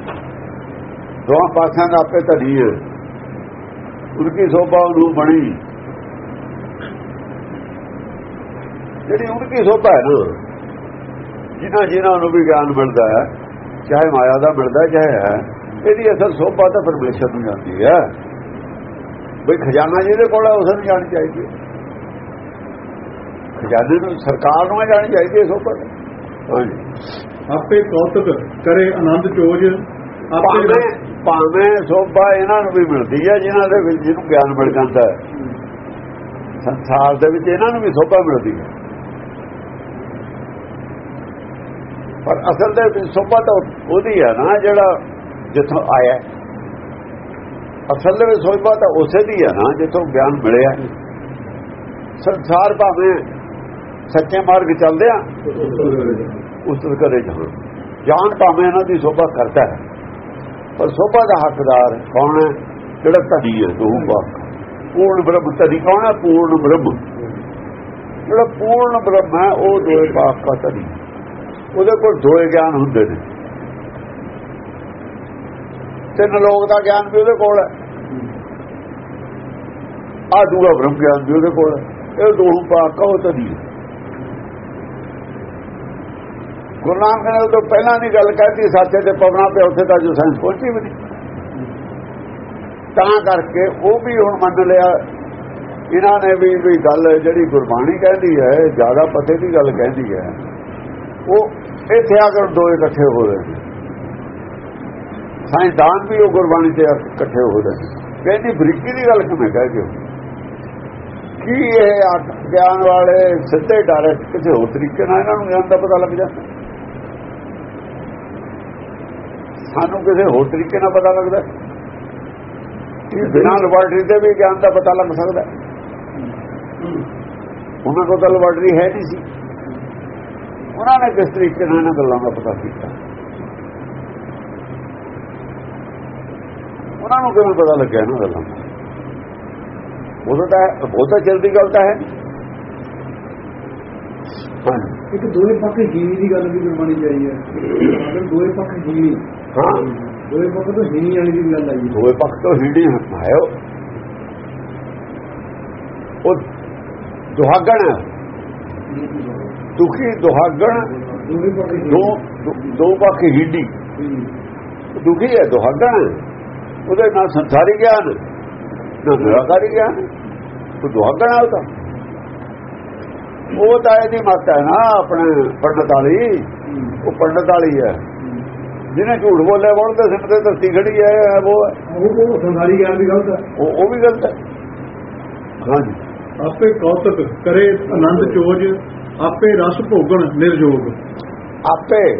ਦੋਹਾਂ ਪਾਸਿਆਂ ਦਾ ਆਪੇ ਧਰੀ ਹੈ। ਉਨਕੀ ਸੋਭਾ ਉਹਨੂੰ ਬਣੀ। ਜਿਹੜੀ ਉਨਕੀ ਸੋਭਾ ਹੈ ਨਾ ਜਿਨ੍ਹਾਂ ਜਿਨ੍ਹਾਂ ਨੂੰ ਵੀ ਗਿਆਨ ਮਿਲਦਾ ਹੈ ਚਾਹੇ ਮਾਇਆ ਦਾ ਮਿਲਦਾ ਚਾਹੇ ਹੈ। ਇਹਦੀ ਅਸਲ ਸੋਭਾ ਤਾਂ ਪਰਮੇਸ਼ਰ ਨੂੰ ਜਾਂਦੀ ਹੈ। ਬਈ ਖਜ਼ਾਨਾ ਜਿਹਦੇ ਕੋਲ ਹੈ ਉਸ ਨੂੰ ਜਾਣੀ ਚਾਹੀਦੀ ਹੈ। ਖਜ਼ਾਨੇ ਨੂੰ ਸਰਕਾਰ ਨੂੰ ਜਾਣੀ ਚਾਹੀਦੀ ਹੈ ਸੋਭਾ ਆਪੇ ਕੌਤਕ ਕਰੇ ਆਨੰਦ ਚੋਜ ਆਪੇ ਭਾਵੇਂ ਸੋਭਾ ਇਹਨਾਂ ਨੂੰ ਵੀ ਮਿਲਦੀ ਹੈ ਜਿਨ੍ਹਾਂ ਦੇ ਵਿੱਚ ਜਿਹਨੂੰ ਗਿਆਨ ਮਿਲ ਜਾਂਦਾ ਹੈ। ਸੰਸਾਰ ਦੇ ਵਿੱਚ ਇਹਨਾਂ ਨੂੰ ਵੀ ਸੋਭਾ ਮਿਲਦੀ ਹੈ। ਪਰ ਅਸਲ ਦੇ ਵਿੱਚ ਸੋਭਾ ਤਾਂ ਉਹਦੀ ਹੈ ਨਾ ਜਿਹੜਾ ਜਿੱਥੋਂ ਆਇਆ ਅਸਲ ਦੇ ਵਿੱਚ ਸੋਭਾ ਤਾਂ ਉਸੇ ਦੀ ਹੈ ਨਾ, ਜਿੱਥੋਂ ਗਿਆਨ ਮਿਲਿਆ ਸੰਸਾਰ ਭਾਵੇਂ ਸੱਚੇ ਮਾਰਗ ਚੱਲਦੇ ਆ, ਉਸ ਤੋਂ ਕਰੇ ਜਾਣ। ਜਾਣ ਭਾਵੇਂ ਇਹਨਾਂ ਦੀ ਸੋਭਾ ਕਰਦਾ ਹੈ। ਪਰ ਸੋਭਾ ਦਾ ਹੱਕਦਾਰ ਕੌਣ ਹੈ? ਜਿਹੜਾ ਧਨੀ ਹੈ ਦੋ ਬਾਕ ਪੂਰਨ ਬ੍ਰਹਮ, ਧਨੀ ਕੌਣ ਹੈ? ਪੂਰਨ ਬ੍ਰਹਮ। ਜਿਹੜਾ ਪੂਰਨ ਬ੍ਰਹਮ ਹੈ, ਉਹ ਦੋਏ ਬਾਕ ਦਾ ਧਨੀ। ਉਹਦੇ ਕੋਲ ਦੋਏ ਗਿਆਨ ਹੁੰਦੇ ਨੇ। ਤਿੰਨ ਲੋਕ ਦਾ ਗਿਆਨ ਵੀ ਉਹਦੇ ਕੋਲ ਹੈ। ਆ ਦੂਆ ਬ੍ਰਹਮ ਗਿਆਨ ਵੀ ਉਹਦੇ ਕੋਲ ਹੈ। ਇਹ ਦੋ ਬਾਕ ਉਹ ਧਨੀ ਹੈ। ਗੁਰੂ ਨਾਨਕ ਨੇ ਉਹ ਤੋਂ ਪਹਿਲਾਂ ਦੀ ਗੱਲ ਕਹਿਤੀ ਸਾਥੇ ਤੇ ਪਵਨਾ ਤੇ ਉੱਥੇ ਤਾਂ ਜੋ ਸਾਇੰਸ ਪਹੁੰਚੀ ਵੀ ਨਹੀਂ। ਤਾਂ ਕਰਕੇ ਉਹ ਵੀ ਹੁਣ ਮੰਨ ਲਿਆ, ਇਹਨਾਂ ਨੇ ਵੀ ਵੀ ਗੱਲ ਜਿਹੜੀ ਗੁਰਬਾਣੀ ਕਹਿੰਦੀ ਹੈ, ਜ਼ਿਆਦਾ ਪਤੇ ਦੀ ਗੱਲ ਕਹਿੰਦੀ ਹੈ, ਉਹ ਇੱਥੇ ਆ ਕੇ ਦੋ ਇਕੱਠੇ ਹੋ ਰਹੇ ਨੇ। ਸਾਇੰਸਦਾਨ ਵੀ ਉਹ ਗੁਰਬਾਣੀ ਤੇ ਅਰਥ ਇਕੱਠੇ ਹੋ ਰਹੇ ਕਹਿੰਦੀ, ਬਰੀਕੀ ਦੀ ਗੱਲ ਕਿਵੇਂ ਕਹਿ ਦਿਓ? ਕੀ ਇਹ ਆ- ਗਿਆਨ ਵਾਲੇ ਸਿੱਧੇ ਡਾਇਰੈਕਟ ਕਿਸੇ ਹੋਰ ਤਰੀਕੇ ਨਾਲ ਇਹਨਾਂ ਨੂੰ ਗਿਆਨ ਦਾ ਪਤਾ ਲੱਗ ਜਾਂਦਾ। ਸਾਨੂੰ ਕਿਸੇ ਹੋਰ ਤਰੀਕੇ ਨਾਲ ਪਤਾ ਲੱਗਦਾ ਕਿ ਬਿਨਾਂ ਲੈਬੋਰਟਰੀ ਦੇ ਵੀ ਗਿਆਨ ਦਾ ਪਤਾ ਲੱਗ ਸਕਦਾ ਉਹਨਾਂ ਕੋਲ ਤਾਂ ਲੈਬੋਰਟਰੀ ਹੈ ਨਹੀਂ ਸੀ। ਉਹਨਾਂ ਨੇ ਕਿਸ ਤਰੀਕੇ ਨਾਲ ਇਹਨਾਂ ਗੱਲਾਂ ਦਾ ਪਤਾ ਕੀਤਾ? ਉਹਨਾਂ ਨੂੰ ਕਿਵੇਂ ਪਤਾ ਲੱਗਿਆ ਇਹਨਾਂ ਗੱਲਾਂ ਦਾ ਉਹ ਤਾਂ ਬਹੁਤਾ ਜਲਦੀ ਗੱਲ ਤਾਂ ਹੈ ਹਾਂਜੀ ਇੱਕ ਦੋਏ ਪੱਖ ਹੀਣੀ ਦੀ ਗੱਲ ਵੀ ਗੁਰਬਾਣੀ ਚਾਹੀ ਹੈ ਅਗਰ ਦੋਏ ਪੱਖ ਹੀਣੀ ਹਾਂ ਦੋਏ ਪੱਖ ਤੋਂ ਹੀਣੀ ਵਾਲੀ ਦੀ ਗੱਲ ਆਈ ਹੈ ਦੋਏ ਪੱਖ ਤੋਂ ਹੀੜੀ ਹੈ ਉਹ। ਉਹ ਦੁਹਾਗਣ ਹੈ ਦੁਖੀ ਦੁਹਾਗਣ ਦੋਏ ਪੱਖ ਹੀਣੀ। ਦੋ ਦੋ- ਦੋ ਪੱਖ ਹੀੜੀ ਦੁਖੀ ਹੈ ਦੁਹਾਗਣ ਉਹਦੇ ਨਾਲ ਸੰਸਾਰੀ ਗਿਆਨ ਨਾ ਨਿਰਾਕਾਰੀ ਗਿਆਨ ਉਹ ਆ ਉਹਦਾ? ਉਹ ਤਾਂ ਇਹਦੀ ਮੱਤ ਹੈ ਨਾ ਆਪਣੇ ਪੰਡਤ ਵਾਲੀ। ਉਹ ਪੰਡਤ ਵਾਲੀ ਹੈ। ਜਿਹਨੇ ਝੂਠ ਬੋਲਿਆ ਬੋਲ ਤੇ ਸਿਰ ਤੇ ਧਰਤੀ ਖੜੀ ਹੈ ਉਹ। ਉਹ ਸੰਸਾਰੀ ਗਿਆਨ ਵੀ ਗਲਤ ਹੈ। ਉਹ ਉਹ ਵੀ ਗਲਤ ਹੈ। ਹਾਂਜੀ। ਆਪੇ ਕੌਤਕ ਕਰੇ ਆਨੰਦ ਚੋਜ ਆਪੇ ਰਸ ਭੋਗਣ ਨਿਰਜੋਗ। ਆਪੇ।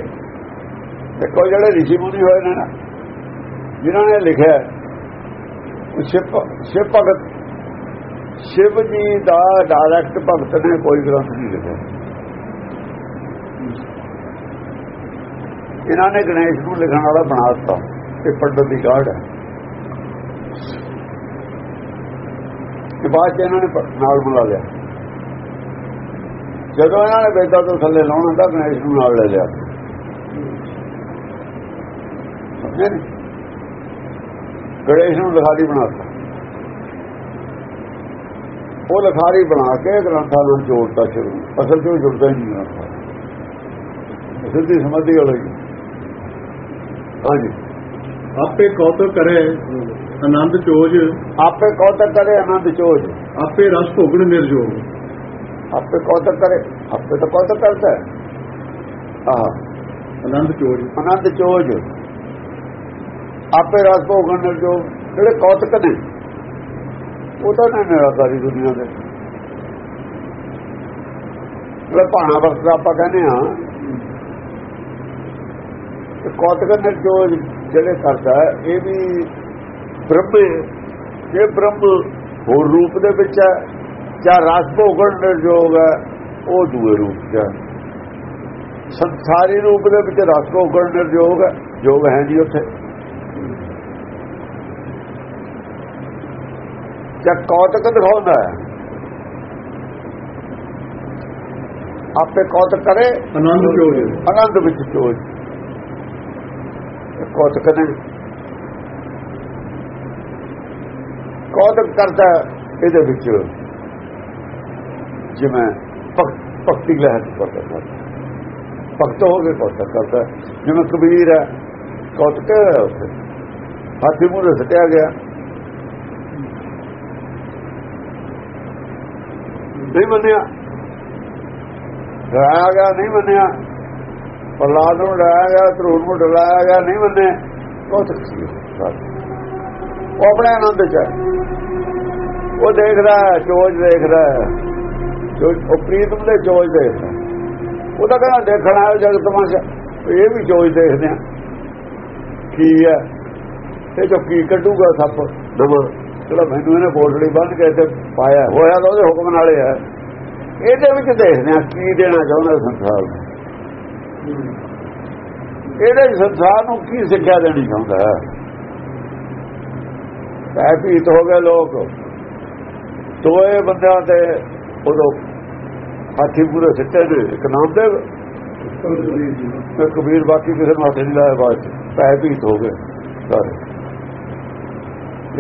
ਦੇਖੋ ਜਿਹੜੇ ਰਿਸ਼ੀ ਮੁਨੀ ਹੋਏ ਨੇ ਨਾ ਜਿਨ੍ਹਾਂ ਨੇ ਲਿਖਿਆ ਉਹ ਸ਼ਿਵ ਸ਼ਿਵ ਭਗਤ, ਸ਼ਿਵ ਜੀ ਦਾ ਡਾਇਰੈਕਟ ਭਗਤ ਨੇ ਕੋਈ ਗ੍ਰੰਥ ਨਹੀਂ ਲਿਖਿਆ। ਇਹਨਾਂ ਨੇ ਗਣੇਸ਼ ਨੂੰ ਲਿਖਣ ਵਾਲਾ ਬਣਾ ਦਿੱਤਾ ਇਹ ਪੰਡਤ ਦੀ ਕਾਢ ਹੈ। ਤੇ ਬਾਅਦ 'ਚ ਇਹਨਾਂ ਨੇ ਨਾਲ ਬੁਲਾ ਲਿਆ। ਜਦੋਂ ਇਹਨਾਂ ਨੇ ਵੇਦਾਂ ਤੋਂ ਥੱਲੇ ਲਾਉਣਾ ਤਾਂ ਗਣੇਸ਼ ਨੂੰ ਨਾਲ ਲੈ ਲਿਆ। ਸਮਝੇ ਗਣੇਸ਼ ਨੂੰ ਲਿਖਾਰੀ ਬਣਾਤਾ ਉਹ ਲਿਖਾਰੀ ਬਣਾ ਕੇ ਗ੍ਰੰਥਾਂ ਨੂੰ ਜੋੜਤਾ ਸ਼ੁਰੂ। ਅਸਲ 'ਚ ਉਹ ਜੁੜਦਾ ਹੀ ਨਹੀਂ ਗ੍ਰੰਥਾਂ ਸਿੱਧੀ ਸਮਝਦੀ ਹੋ ਲਈ ਹਾਂਜੀ। ਆਪੇ ਕੌਤਕ ਕਰੇ ਆਨੰਦ ਚੋਜ। ਆਪੇ ਕੌਤਕ ਕਰੇ ਆਨੰਦ ਚੋਜ। ਆਪੇ ਰਸ ਭੋਗਣ ਨਿਰਜੋਗ। ਆਪੇ ਕੌਤਕ ਕਰੇ ਆਪੇ ਤਾਂ ਕੌਤਕ ਕਰਤਾ ਹੈ। ਆਹ। ਆਨੰਦ ਚੋਜ। ਆਨੰਦ ਚੋਜ। ਆਪੇ ਰਸ ਭੋਗਣ ਨਾਲ ਜੋ ਜਿਹੜੇ ਕੌਤਕ ਨੇ ਉਹ ਤਾਂ ਨਹੀਂ ਨਿਰਾਕਾਰੀ ਦੁਨੀਆ ਦੇ। ਜਿਹੜਾ ਭਾਣਾ ਵਰਤ ਆਪਾਂ ਕਹਿੰਦੇ ਆ ਤੇ ਕੌਤਕ ਨੇ ਜੋ ਜਿਹੜੇ ਕਰਦਾ ਹੈ, ਇਹ ਵੀ ਬ੍ਰਹਮ ਇਹ ਬ੍ਰਹਮ ਹੋਰ ਰੂਪ ਦੇ ਵਿੱਚ ਹੈ ਜਾਂ ਰਸ ਭੋਗਣ ਨਿਰਜੋਗ ਹੈ ਉਹ ਦੂਏ ਰੂਪ ਚ ਹੈ। ਸੰਸਾਰੀ ਰੂਪ ਦੇ ਵਿੱਚ ਰਸ ਭੋਗਣ ਨਿਰਜੋਗ ਹੈ ਯੋਗ ਹੈ ਜੀ ਉੱਥੇ। ਜਾਂ ਕੌਤਕ ਦਿਖਾਉਂਦਾ ਹੈ। ਆਪੇ ਕੌਤਕ ਕਰੇ। ਆਨੰਦ ਚੋਜ ਆਨੰਦ ਵਿੱਚ ਚੋਜ ਕੌਤਕ ਨੇ। ਕੌਤਕ ਕਰਦਾ ਇਹਦੇ ਵਿੱਚ। ਜਿਵੇਂ ਭਗ- ਭਗਤੀ ਲਹਿਰ ਕਰਦਾ ਭਗਤ ਹੋ ਕੇ ਕੌਤਕ ਕਰਦਾ ਜਿਵੇਂ ਕਬੀਰ ਹੈ ਕੌਤਕ ਹਾਥੀ ਮੂਹਰੇ ਸਟਿਆ ਗਿਆ। ਨਹੀਂ ਮੰਨਿਆ। ਡਰਾਇਆ ਗਿਆ ਨਹੀਂ ਮੰਨਿਆ। ਪ੍ਰਲਾਦ ਨੂੰ ਡਰਾਇਆ ਗਿਆ ਧਰੂਣ ਨੂੰ ਡਰਾਇਆ ਗਿਆ ਨਹੀਂ ਮੰਨੇ। ਕੌਤਕ ਸੀ ਉਹ ਆਪਣੇ ਆਨੰਦ ਚ। ਉਹ ਦੇਖਦਾ ਹੈ, ਚੋਜ ਦੇਖਦਾ ਹੈ। ਜੋ ਉਹ ਪ੍ਰੀਤਮ ਦੇ ਚੋਜ ਦੇਖਦਾ ਹੈ। ਉਹ ਤਾਂ ਕਹਿੰਦਾ ਦੇਖਣਾ ਹੈ ਜਗਤ ਤਮਾਸ਼ਾ ਇਹ ਵੀ ਚੋਜ ਦੇਖਦੇ ਆ। ਕੀ ਹੈ? ਇਹ ਜੋ ਕੀ ਕੱਢੂਗਾ ਸੱਪ? ਨਵਾਂ। ਜਿਹੜਾ ਮੈਨੂੰ ਇਹਨੇ ਬੋਲੜੀ ਬੰਨ ਕੇ ਇੱਥੇ ਪਾਇਆ ਹੋਇਆ ਤਾਂ ਉਹਦੇ ਹੁਕਮ ਨਾਲੇ ਹੈ ਇਹਦੇ ਵਿੱਚ ਦੇਖਦੇ ਆ ਕੀ ਦੇਣਾ ਚਾਹੁੰਦਾ ਸੰਸਾਰ ਨੂੰ। ਇਹਦੇ ਸੰਸਾਰ ਨੂੰ ਕੀ ਸਿੱਖਿਆ ਦੇਣੀ ਚਾਹੁੰਦਾ ਹੈ? ਭੈਭੀਤ ਹੋ ਗਏ ਲੋਕ। ਦੋਏ ਬੰਦਿਆਂ ਤੇ ਉਦੋਂ ਹਾਥੀ ਪੂਰੇ ਸਿੱਟੇ ਨੇ ਇੱਕ ਨਾਮਦੇਵ ਤੇ ਕਬੀਰ ਬਾਕੀ ਕਿਸੇ ਨੂੰ ਹੱਥ ਨਹੀਂ ਲਾਇਆ ਬਾਅਦ ਭੈਭੀਤ ਹੋ ਗਏ ਸਾਰੇ।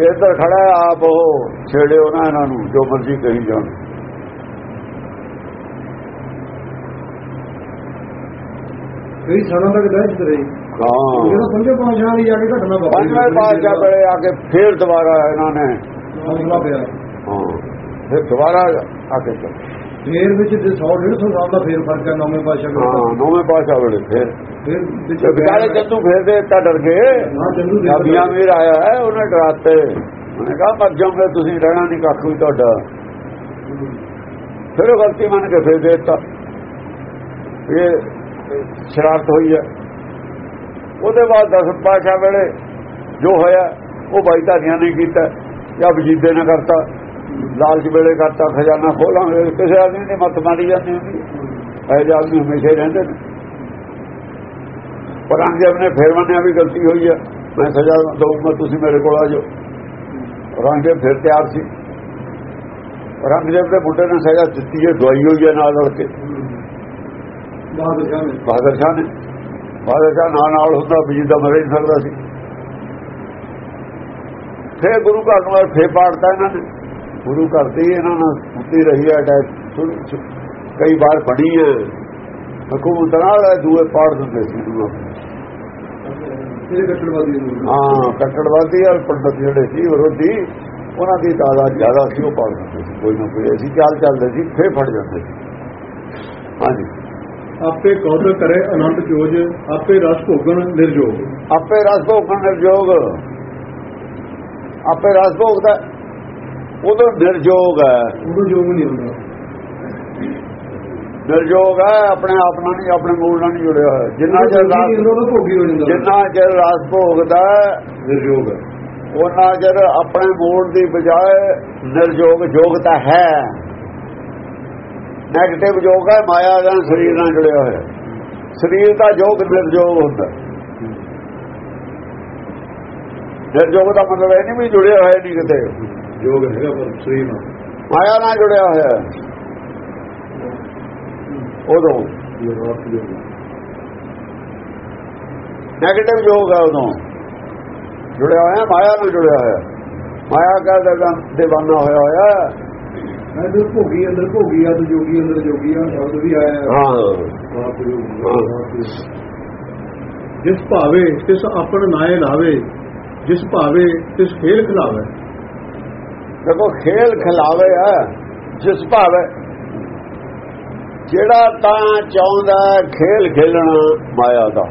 ਇੱਧਰ ਖੜਾ ਆਪ ਉਹ ਛੇੜਿਓ ਨਾ ਇਹਨਾਂ ਨੂੰ ਜੋ ਮਰਜ਼ੀ ਕਹੀ ਜਾਣ। ਕਈ ਸਾਲਾਂ ਤੱਕ ਦਹਿਸ਼ਤ ਰਹੀ। ਹਾਂ। ਜਿਹੜਾ ਪੰਜੇ ਪਾਸ਼ਾ ਵਾਲੀ ਜਾ ਕੇ ਘਟਨਾ ਵਾਪਰੀ। ਪੰਜਵੇਂ ਬਾਦਸ਼ਾਹ ਵੇਲੇ ਆ ਕੇ ਫੇਰ ਦੁਬਾਰਾ ਇਹਨਾਂ ਨੇ ਹਾਂ ਫਿਰ ਦੁਬਾਰਾ ਆ ਕੇ ਚੱਲ। ਫੇਰ ਵਿੱਚ 100 150 ਸਾਲ ਦਾ ਫੇਰ ਫ਼ਰਕ ਹੈ ਨੌਵੇਂ ਪਾਸ਼ਾ ਹਾਂ ਨੌਵੇਂ ਪਾਦਸ਼ਾਹ ਵੇਲੇ ਫੇਰ। ਫਿਰ ਵਿੱਚ ਤੇ ਵਿਚਾਰੇ ਜੰਦੂ ਫੇਰ ਦੇ ਤਾਂ ਡਰ ਗਏ। ਦੇ ਸਾਬੀਆਂ ਵੀਰ ਆਇਆ ਹੈ ਉਹਨੇ ਡਰਾਤੇ। ਉਹਨੇ ਕਹਾ ਮਰ ਜਾਓਗੇ ਤੁਸੀਂ ਰਹਿਣਾ ਨਹੀਂ ਕੱਖ ਵੀ ਤੁਹਾਡਾ। ਫਿਰ ਉਹ ਗਲਤੀ ਮੰਨ ਕੇ ਫੇਰ ਦੇ ਦਿੱਤਾ। ਇਹ ਸ਼ਰਾਰਤ ਹੋਈ ਹੈ। ਉਹਦੇ ਬਾਅਦ ਦਸ ਪਾਸ਼ਾ ਵੇਲੇ ਜੋ ਹੋਇਆ ਉਹ ਬਾਈ ਧਾਰੀਆਂ ਨੇ ਕੀਤਾ ਜਾਂ ਵਜੀਦੇ ਨੇ ਕਰਤਾ। ਲਾਲਚ ਵੇਲੇ ਕਰਤਾ ਖਜ਼ਾਨਾ ਖੋਲਾਂਗੇ ਕਿਸੇ ਆਦਮੀ ਦੀ ਮੱਤ ਮਾਰੀ ਜਾਂਦੀ ਹੁੰਦੀ। ਐ ਜਾਂ ਆਦਮੀ ਹਮੇਸ਼ਾ ਰਹਿੰਦੇ ਨੇ। ਪਰ ਅੰਗਰੇਜ਼ ਨੇ ਫੇਰ ਮੰਨਿਆ ਵੀ ਗਲਤੀ ਹੋਈ ਹੈ ਮੈਂ ਸਜ਼ਾ ਦਊਂਗਾ ਤੁਸੀਂ ਮੇਰੇ ਕੋਲ ਆ ਜਾਓ। ਰੰਗੇ ਫਿਰ ਤਿਆਰ ਸੀ। ਰੰਗਜੇਬ ਦੇ ਮੁੰਡੇ ਨੇ ਸਜ਼ਾ ਦਿੱਤੀ ਹੈ ਦਵਾਈ ਹੋਈ ਹੈ ਨਾਲ ਰਲ ਕੇ। ਨੇ। ਬਹਾਦਰ ਸ਼ਾਹ ਨੇ। ਬਹਾਦਰ ਸ਼ਾਹ ਨਾਲ ਨਾਲ ਹੁੰਦਾ ਬੀਜ ਦਾ ਮਰ ਹੀ ਨਹੀਂ ਸਕਦਾ ਸੀ। ਫੇਰ ਗੁਰੂ ਘਰ ਨੂੰ ਫੇਰ ਪਾੜਤਾ ਇਹਨਾਂ ਨੇ। ਗੁਰੂ ਘਰ ਦੀ ਇਹਨਾਂ ਨਾਲ ਹੁੰਦੀ ਰਹੀ ਹੈ ਅਟੈਕ ਕਈ ਵਾਰ ਬਣੀ ਹੈ ਹਕੂਮਤ ਨਾਲ ਦੂਏ ਪਾੜ ਦਿੰਦੇ ਸੀ ਦੂਆ। ਹਾਂ ਕੱਟੜਵਾਦੀ ਔਰ ਪੰਡਤ ਜਿਹੜੇ ਸੀ ਵਿਰੋਧੀ ਉਹਨਾਂ ਦੀ ਤਾਦਾਦ ਜ਼ਿਆਦਾ ਸੀ ਉਹ ਪਾਲ ਦਿੰਦੇ ਸੀ ਕੋਈ ਨਾ ਕੋਈ। ਅਸੀਂ ਚਾਲ ਚੱਲਦੇ ਸੀ ਫੇਰ ਫੜ ਜਾਂਦੇ ਸੀ। ਹਾਂਜੀ। ਆਪੇ ਕੌਤ ਕਰੇ ਅਨੰਤ ਜੋਜ ਆਪੇ ਰਸ ਭੋਗਣ ਨਿਰਜੋਗ। ਆਪੇ ਰਸ ਭੋਗਣ ਨਿਰਜੋਗ। ਆਪੇ ਰਸ ਭੋਗਦਾ ਉਦੋਂ ਨਿਰਜੋਗ ਹੈ। ਉਹਨੂੰ ਜੋਗ ਨਹੀਂ ਹੁੰਦਾ। ਨਿਰਜੋਗ ਹੈ ਆਪਣੇ ਆਪ ਨਾਲ ਨਹੀਂ ਆਪਣੇ ਮੂਲ ਨਾਲ ਨਹੀਂ ਜੁੜਿਆ ਹੋਇਆ। ਜਿੰਨਾ ਚਿਰ ਜੋਗੀ ਰਸ ਜਿੰਨਾ ਚਿਰ ਰਸ ਭੋਗਦਾ ਨਿਰਜੋਗ ਹੈ। ਉਹਨਾਂ ਚਿਰ ਆਪਣੇ ਮੂਲ ਦੀ ਬਜਾਏ ਨਿਰਜੋਗ ਯੋਗਤਾ ਹੈ। ਨੈਗੇਟਿਵ ਯੋਗ ਹੈ ਮਾਇਆ ਦਾ ਸਰੀਰ ਨਾਲ ਜੁੜਿਆ ਹੋਇਆ। ਸਰੀਰ ਦਾ ਯੋਗ ਨਿਰਜੋਗ ਹੁੰਦਾ। ਨਿਰਜੋਗ ਦਾ ਮਤਲਬ ਇਹ ਨਹੀਂ ਵੀ ਜੁੜਿਆ ਹੋਇਆ ਨਹੀਂ ਕਿਤੇ। ਜੋਗ ਹੈਗਾ ਪਰ ਸਰੀਰ ਨਾਲ ਮਾਇਆ ਨਾਲ ਜੁੜਿਆ ਹੋਇਆ। ਉਦੋਂ। ਜੋਗ ਨੈਗੇਟਿਵ ਯੋਗ ਹੈ ਉਦੋਂ। ਜੁੜਿਆ ਹੋਇਆ ਮਾਇਆ ਨਾਲ ਜੁੜਿਆ ਹੋਇਆ ਮਾਇਆ ਕਾ ਦੇਵਾਨਾ ਹੋਇਆ ਹੋਇਆ ਮੈਂ ਜੋ ਭੋਗੀ ਅੰਦਰ ਭੋਗੀ ਆ ਤੇ ਜੋਗੀ ਅੰਦਰ ਜੋਗੀ ਆ ਸ਼ਬਦ ਵੀ ਆਇਆ ਹੈ। ਜੋਗੀ, ਜੋਗੀ। ਜਿਸ ਭਾਵੇ ਤਿਸ ਆਪਣ ਨਾਏ ਲਾਵੇ ਜਿਸ ਭਾਵੇ ਤਿਸ ਖੇਲ ਖਿਲਾਵੇ। ਦੇਖੋ, ਖੇਲ ਖਿਲਾਵੇ ਹੈ ਜਿਸ ਭਾਵੇਂ ਜਿਹੜਾ ਤਾਂ ਚਾਹੁੰਦਾ ਖੇਲ ਖੇਲਣਾ ਮਾਇਆ ਦਾ,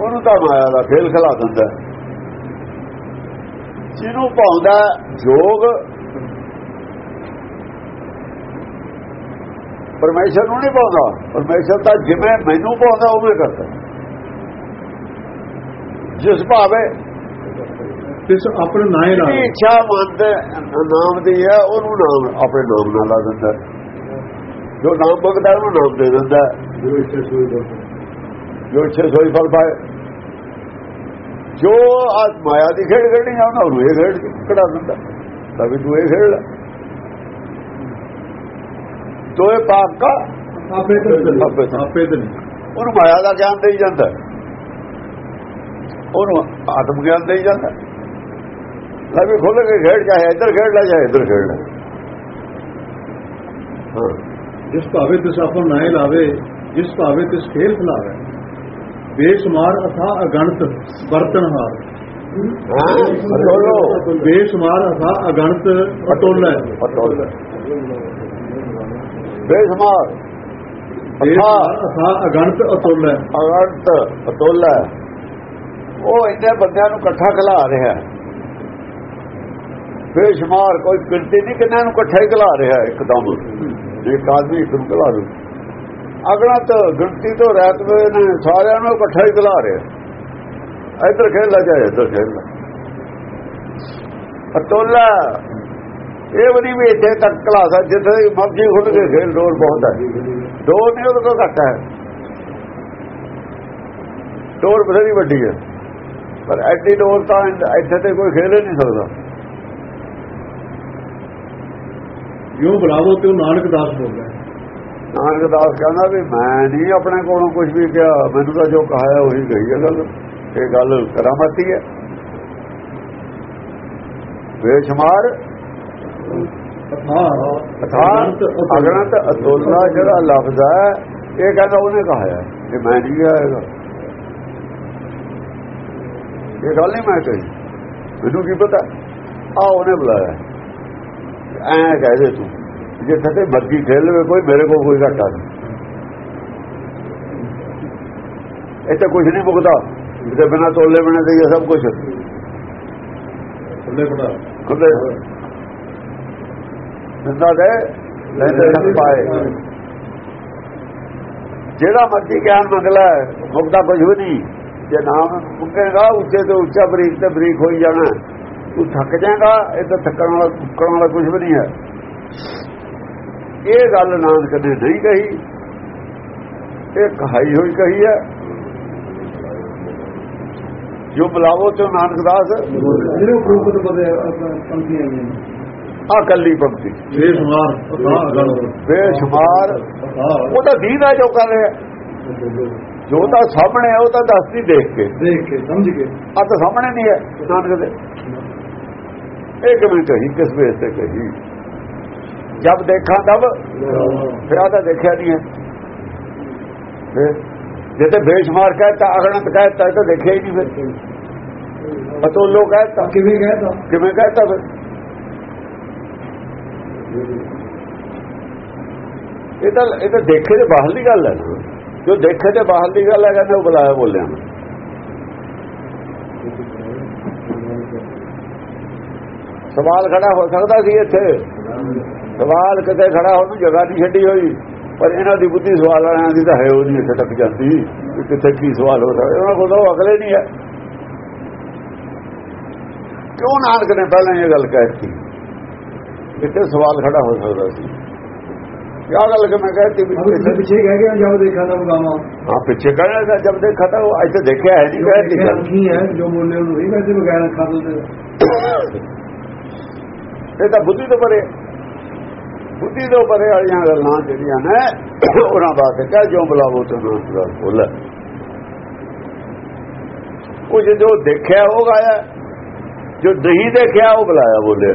ਉਹਨੂੰ ਤਾਂ ਮਾਇਆ ਦਾ ਖੇਲ ਖਿਲਾ ਦਿੰਦਾ ਜਿਹਨੂੰ ਪਾਉਂਦਾ ਜੋਗ, ਪਰਮੇਸ਼ਰ ਨੂੰ ਨਹੀਂ ਪਾਉਂਦਾ ਪਰਮੇਸ਼ਰ ਤਾਂ ਜਿਵੇਂ ਮੈਨੂੰ ਪਾਉਂਦਾ ਉਵੇਂ ਕਰਦਾ ਜਿਸ ਭਾਵੇਂ ਤਿਸ ਆਪਣ ਜਿਹੜੀ ਲਾਵੇ ਇੱਛਾ ਮੰਨਦੇ ਨਾਮ ਦੀ ਹੈ ਉਹਨੂੰ ਨਾਮ ਆਪਣੇ ਨਾਮ ਨਾਲ ਲਾ ਦਿੰਦਾ ਜੋ ਨਾਮ ਮੰਗਦਾ ਉਹਨੂੰ ਨਾਮ ਦੇ ਦਿੰਦਾ ਜੋ ਦੋ ਇੱਛੇ ਸੋਈ ਫਲ ਪਾਏ। ਜੋ ਆ ਮਾਇਆ ਦੀ ਖੇਡ ਖੇਡਣੀ ਆਉਂਦਾ ਉਹਨੂੰ ਇਹ ਖੇਡ ਕਢਾ ਦਿੰਦਾ ਤਾਂ ਵੀ ਤੂੰ ਇਹ ਖੇਡ। ਲੈ ਤੋਏ ਪਾਪ ਕਾ ਆਪੇ ਤੇ ਆਪੇ ਤੇ। ਉਹਨੂੰ ਮਾਇਆ ਦਾ ਗਿਆਨ ਦੇਈ ਜਾਂਦਾ ਉਹਨੂੰ ਆਤਮ ਗਿਆਨ ਦੇਈ ਜਾਂਦਾ ਖੋਲ ਕੇ ਖੇਡ ਚਾਹੇ ਇੱਧਰ ਖੇਡ ਲੈ ਚਾਹੇ ਇੱਧਰ ਖੇਡ ਲੈ। ਹਾਂ। ਜਿਸ ਭਾਵੇ ਤਿਸ ਆਪਣ ਨਾਏ ਲਾਵੇ ਜਿਸ ਭਾਵੇ ਤਿਸ ਖੇਲ ਖਿਲਾਵੇ ਬੇਸ਼ੁਮਾਰ ਅਥਾ ਅਗਣਤ ਬਰਤਨਹਾਰ ਹਾਂ ਅਟੋਲੋ ਬੇਸ਼ੁਮਾਰ ਅਥਾ ਅਗਣਤ ਅਟੋਲ ਹੈ। ਅਟੋਲ। ਬੇਸ਼ਮਾਰ। ਅਥਾ ਅਗਣਤ ਅਟੋਲ ਹੈ। ਅਗੰਤ ਅਟੋਲ ਉਹ ਇੰਨੇ ਬੰਦਿਆਂ ਨੂੰ ਇਕੱਠਾ ਖਿਲਾ ਰਿਹਾ ਹੈ। ਬੇਸ਼ਮਾਰ ਕੋਈ ਗਿਣਤੀ ਨਹੀਂ ਕਿੰਨਾਂ ਨੂੰ ਇਕੱਠਾ ਹੀ ਖਿਲਾ ਰਿਹਾ ਇੱਕਦਮ। ਇੱਕ ਆਦਮੀ ਇੱਕ ਨੂੰ ਖਿਲਾ ਦੂ ਅਗਲਾ ਤਾਂ ਗਿਣਤੀ ਤੋਂ ਰਹਿਤ ਵੇ ਨੇ ਸਾਰਿਆਂ ਨੂੰ ਇਕੱਠਾ ਹੀ ਖਿਲਾ ਰਿਹਾ। ਇੱਧਰ ਖੇਡ ਲੈ ਜਾਏ ਇੱਧਰ ਖੇਡ ਲੈ ਅਟੋਲਾ ਇਹ ਵੀ ਵੀ ਇੱਥੇ ਤੱਕ ਕਲਾਸਾ ਜਿੱਥੇ ਮਰਜ਼ੀ ਖੁੱਲ ਕੇ ਖੇਲ ਡੋਰ ਬਹੁਤ ਹੈ। ਡੋਰ ਨਹੀਂ, ਉਹਦੇ ਕੋਲ ਘੱਟ ਹੈ। ਡੋਰ ਬਥੇਰੀ ਵੱਡੀ ਹੈ। ਪਰ ਐਡੀ ਡੋਰ ਤਾਂ ਇੱਥੇ ਤੇ ਕੋਈ ਖੇਲ ਹੀ ਨਹੀਂ ਸਕਦਾ। ਜਿਉ ਬੁਲਾਵੋ ਤੇ ਨਾਨਕ ਦਾਸ ਬੋਲਦਾ। ਨਾਨਕ ਦਾਸ ਕਹਿੰਦਾ ਵੀ ਮੈਂ ਨਹੀਂ ਆਪਣੇ ਕੋਲੋਂ ਕੁਝ ਵੀ ਕਿਹਾ ਮੈਨੂੰ ਤਾਂ ਜੋ ਕਹਾਇਆ ਉਹੀ ਗਈ ਹੈ ਗੱਲ। ਇਹ ਗੱਲ ਕਰਾਮਤੀ ਹੈ। ਬੇਸ਼ੁਮਾਰ ਅਗਣਤ ਅਤੁੱਲਾ ਜਿਹੜਾ ਲਫ਼ਜ਼ ਹੈ ਇਹ ਕਹਿੰਦਾ ਉਹਨੇ ਕਹਾਇਆ ਇਹ ਮੈਂ ਨਹੀਂ ਕਿਹਾ ਹੈਗਾ। ਇਹ ਗੱਲ ਨਹੀਂ ਮੈਂ ਕਹੀ। ਮੈਨੂੰ ਕੀ ਪਤਾ? ਆ ਉਹਨੇ ਬੁਲਾਇਆ ਐ ਕਹਿ ਦੇ ਤੂੰ ਜੇ ਸੱਤੇ ਮਰਜ਼ੀ ਖੇਲ ਲਵੇ ਕੋਈ ਮੇਰੇ ਕੋਲ ਕੋਈ ਘਾਟਾ ਨਹੀਂ। ਇੱਥੇ ਕੁਝ ਨਹੀਂ ਮੁਕਦਾ। ਇਹਦੇ ਬਿਨਾ ਤੋਲੇ ਬਿਨਾ ਤੇ ਇਹ ਸਭ ਕੁਝ ਥੱਲੇ ਬੜਾ ਖੁੱਲੇ ਦਿੰਦਾ ਦੇ ਲੈਂਦੇ ਨਾ ਪਾਏ। ਜਿਹੜਾ ਮਰਜ਼ੀ ਗਿਆਨ ਮੰਗ ਲੈ ਮੁਕਦਾ ਕੁਝ ਵੀ ਨਹੀਂ। ਜੇ ਨਾਮ ਮੁਕੇਗਾ ਉੱਚੇ ਤੋਂ ਉੱਚਾ ਬਰੀਕ ਤੇ ਬਰੀਕ ਹੋਈ ਜਾਣਾ। ਤੂੰ ਥੱਕ ਜਾਏਗਾ ਇਹ ਤਾਂ ਥੱਕਣ ਵਾਲਾ ਥੱਕਣ ਵਾਲਾ ਕੁਝ ਵੀ ਨਹੀਂ ਹੈ। ਇਹ ਗੱਲ ਨਾਨਕ ਨੇ ਨਹੀਂ ਕਹੀ। ਇਹ ਕਹਾਈ ਹੋਈ ਕਹੀ ਹੈ। ਜੋ ਬੁਲਾਵੋ ਤੇ ਨਾਨਕ ਦਾਸ। ਜਿਹੜੇ ਉਪਰੋਕਤ ਪਦੇ ਪੰਕਤੀਆਂ ਨੇ। ਆ ਕੱਲੀ ਪੰਕਤੀ। ਬੇਸ਼ੁਮਾਰ ਬੇਸ਼ੁਮਾਰ। ਤਾਂ ਦੀਨ ਹੈ ਜੋ ਕਰ ਰਿਹਾ। ਜੋ ਤਾਂ ਸਾਹਮਣੇ ਹੈ ਉਹ ਤਾਂ ਦੱਸਦੀ ਦੇਖ ਕੇ। ਦੇਖ ਕੇ ਸਮਝ ਕੇ। ਆ ਤਾਂ ਸਾਹਮਣੇ ਨਹੀਂ ਹੈ ਨਾਨਕ ਦੇ। ਇਹ ਕਿਵੇਂ ਕਹੀ ਕਿਸ ਵੇਸ ਤੇ ਕਹੀ। ਜਦ ਦੇਖਾਂ ਤਬ ਫਿਰ ਆ ਤਾਂ ਦੇਖਿਆ ਨਹੀਂ ਹੈ। ਜੇ ਤੇ ਬੇਸ਼ਮਾਰ ਕਹਿਤਾ ਅਗਣਤ ਕਹਿਤਾ ਤਾਂ ਦੇਖਿਆ ਹੀ ਨਹੀਂ ਫਿਰ। ਅਤੋਲੋ ਕਹਿਤਾ। ਕਿਵੇਂ ਕਹਿਤਾ? ਕਿਵੇਂ ਕਹਿਤਾ ਫਿਰ? ਇਹ ਤਾਂ ਇਹ ਤਾਂ ਦੇਖੇ ਦੇ ਬਾਹਰ ਦੀ ਗੱਲ ਹੈ ਜੋ ਦੇਖੇ ਤੇ ਬਾਹਰ ਦੀ ਗੱਲ ਹੈ ਕਹਿੰਦੇ ਉਹ ਬੁਲਾਇਆ ਬੋਲਿਆ। ਨਾ ਸਵਾਲ ਖੜਾ ਹੋ ਸਕਦਾ ਸੀ ਇੱਥੇ। ਸਵਾਲ ਕਿਤੇ ਖੜਾ ਹੋਣ ਨੂੰ ਜਗ੍ਹਾ ਨਹੀਂ ਛੱਡੀ ਹੋਈ। ਪਰ ਇਹਨਾਂ ਦੀ ਬੁੱਧੀ ਸਵਾਲ ਵਾਲਿਆਂ ਦੀ ਤਾਂ ਹੈ ਉਹ ਨਹੀਂ ਇੱਥੇ ਤੱਕ ਜਾਂਦੀ। ਕਿੱਥੇ ਕੀ ਸਵਾਲ ਹੋ ਸਕਦਾ। ਉਹਨਾਂ ਕੋਲ ਤਾਂ ਉਹ ਅਗਲੇ ਨਹੀਂ ਹੈ। ਕਿਉਂ ਨਾਨਕ ਨੇ ਪਹਿਲਾਂ ਇਹ ਗੱਲ ਕਹਿਤੀ ਇੱਥੇ ਸਵਾਲ ਖੜਾ ਹੋ ਸਕਦਾ ਸੀ। ਕਿਆ ਗੱਲ ਕਿ ਮੈਂ ਕਹਿਤੀ ਇੱਥੇ- ਪਿੱਛੇ ਕਹਿ ਗਿਆ ਜਾਓ ਦੇਖਾ ਤਾਂ ਬਗਾਵਾ। ਹਾਂ ਪਿੱਛੇ ਕਹਿੰਦਾ ਜਦ ਦੇਖਾ ਤਾਂ ਉਹ ਇੱਥੇ ਦੇਖਿਆ ਹੈ ਨਹੀਂ ਕਹਿਤੀ ਗੱਲ ਕੀ ਹੈ ਜੋ ਬੋਲੇ ਉਹਨੂੰ ਨਹੀਂ ਕਹਿੰਦੇ ਬਗੈਰ ਅੱਖਾਂ ਤੋਂ ਤੇ। ਇਹ ਤਾਂ ਬੁੱਧੀ ਤੋਂ ਪਰੇ। ਬੁੱਧੀ ਤੋਂ ਪਰੇ ਵਾਲੀਆਂ ਗੱਲਾਂ ਜਿਹੜੀਆਂ ਨੇ, ਉਹਨਾਂ ਵਾਸਤੇ ਕਹਿ ਜੋ ਬੁਲਾਵੋ ਤੇ ਨਾ ਗੱਲ ਬੋਲੇ ਉਹ ਜੋ ਦੇਖਿਆ, ਉਹ ਗਾਇਆ ਜੋ ਨਹੀਂ ਦੇਖਿਆ, ਉਹ ਬੁਲਾਇਆ ਬੋਲੇ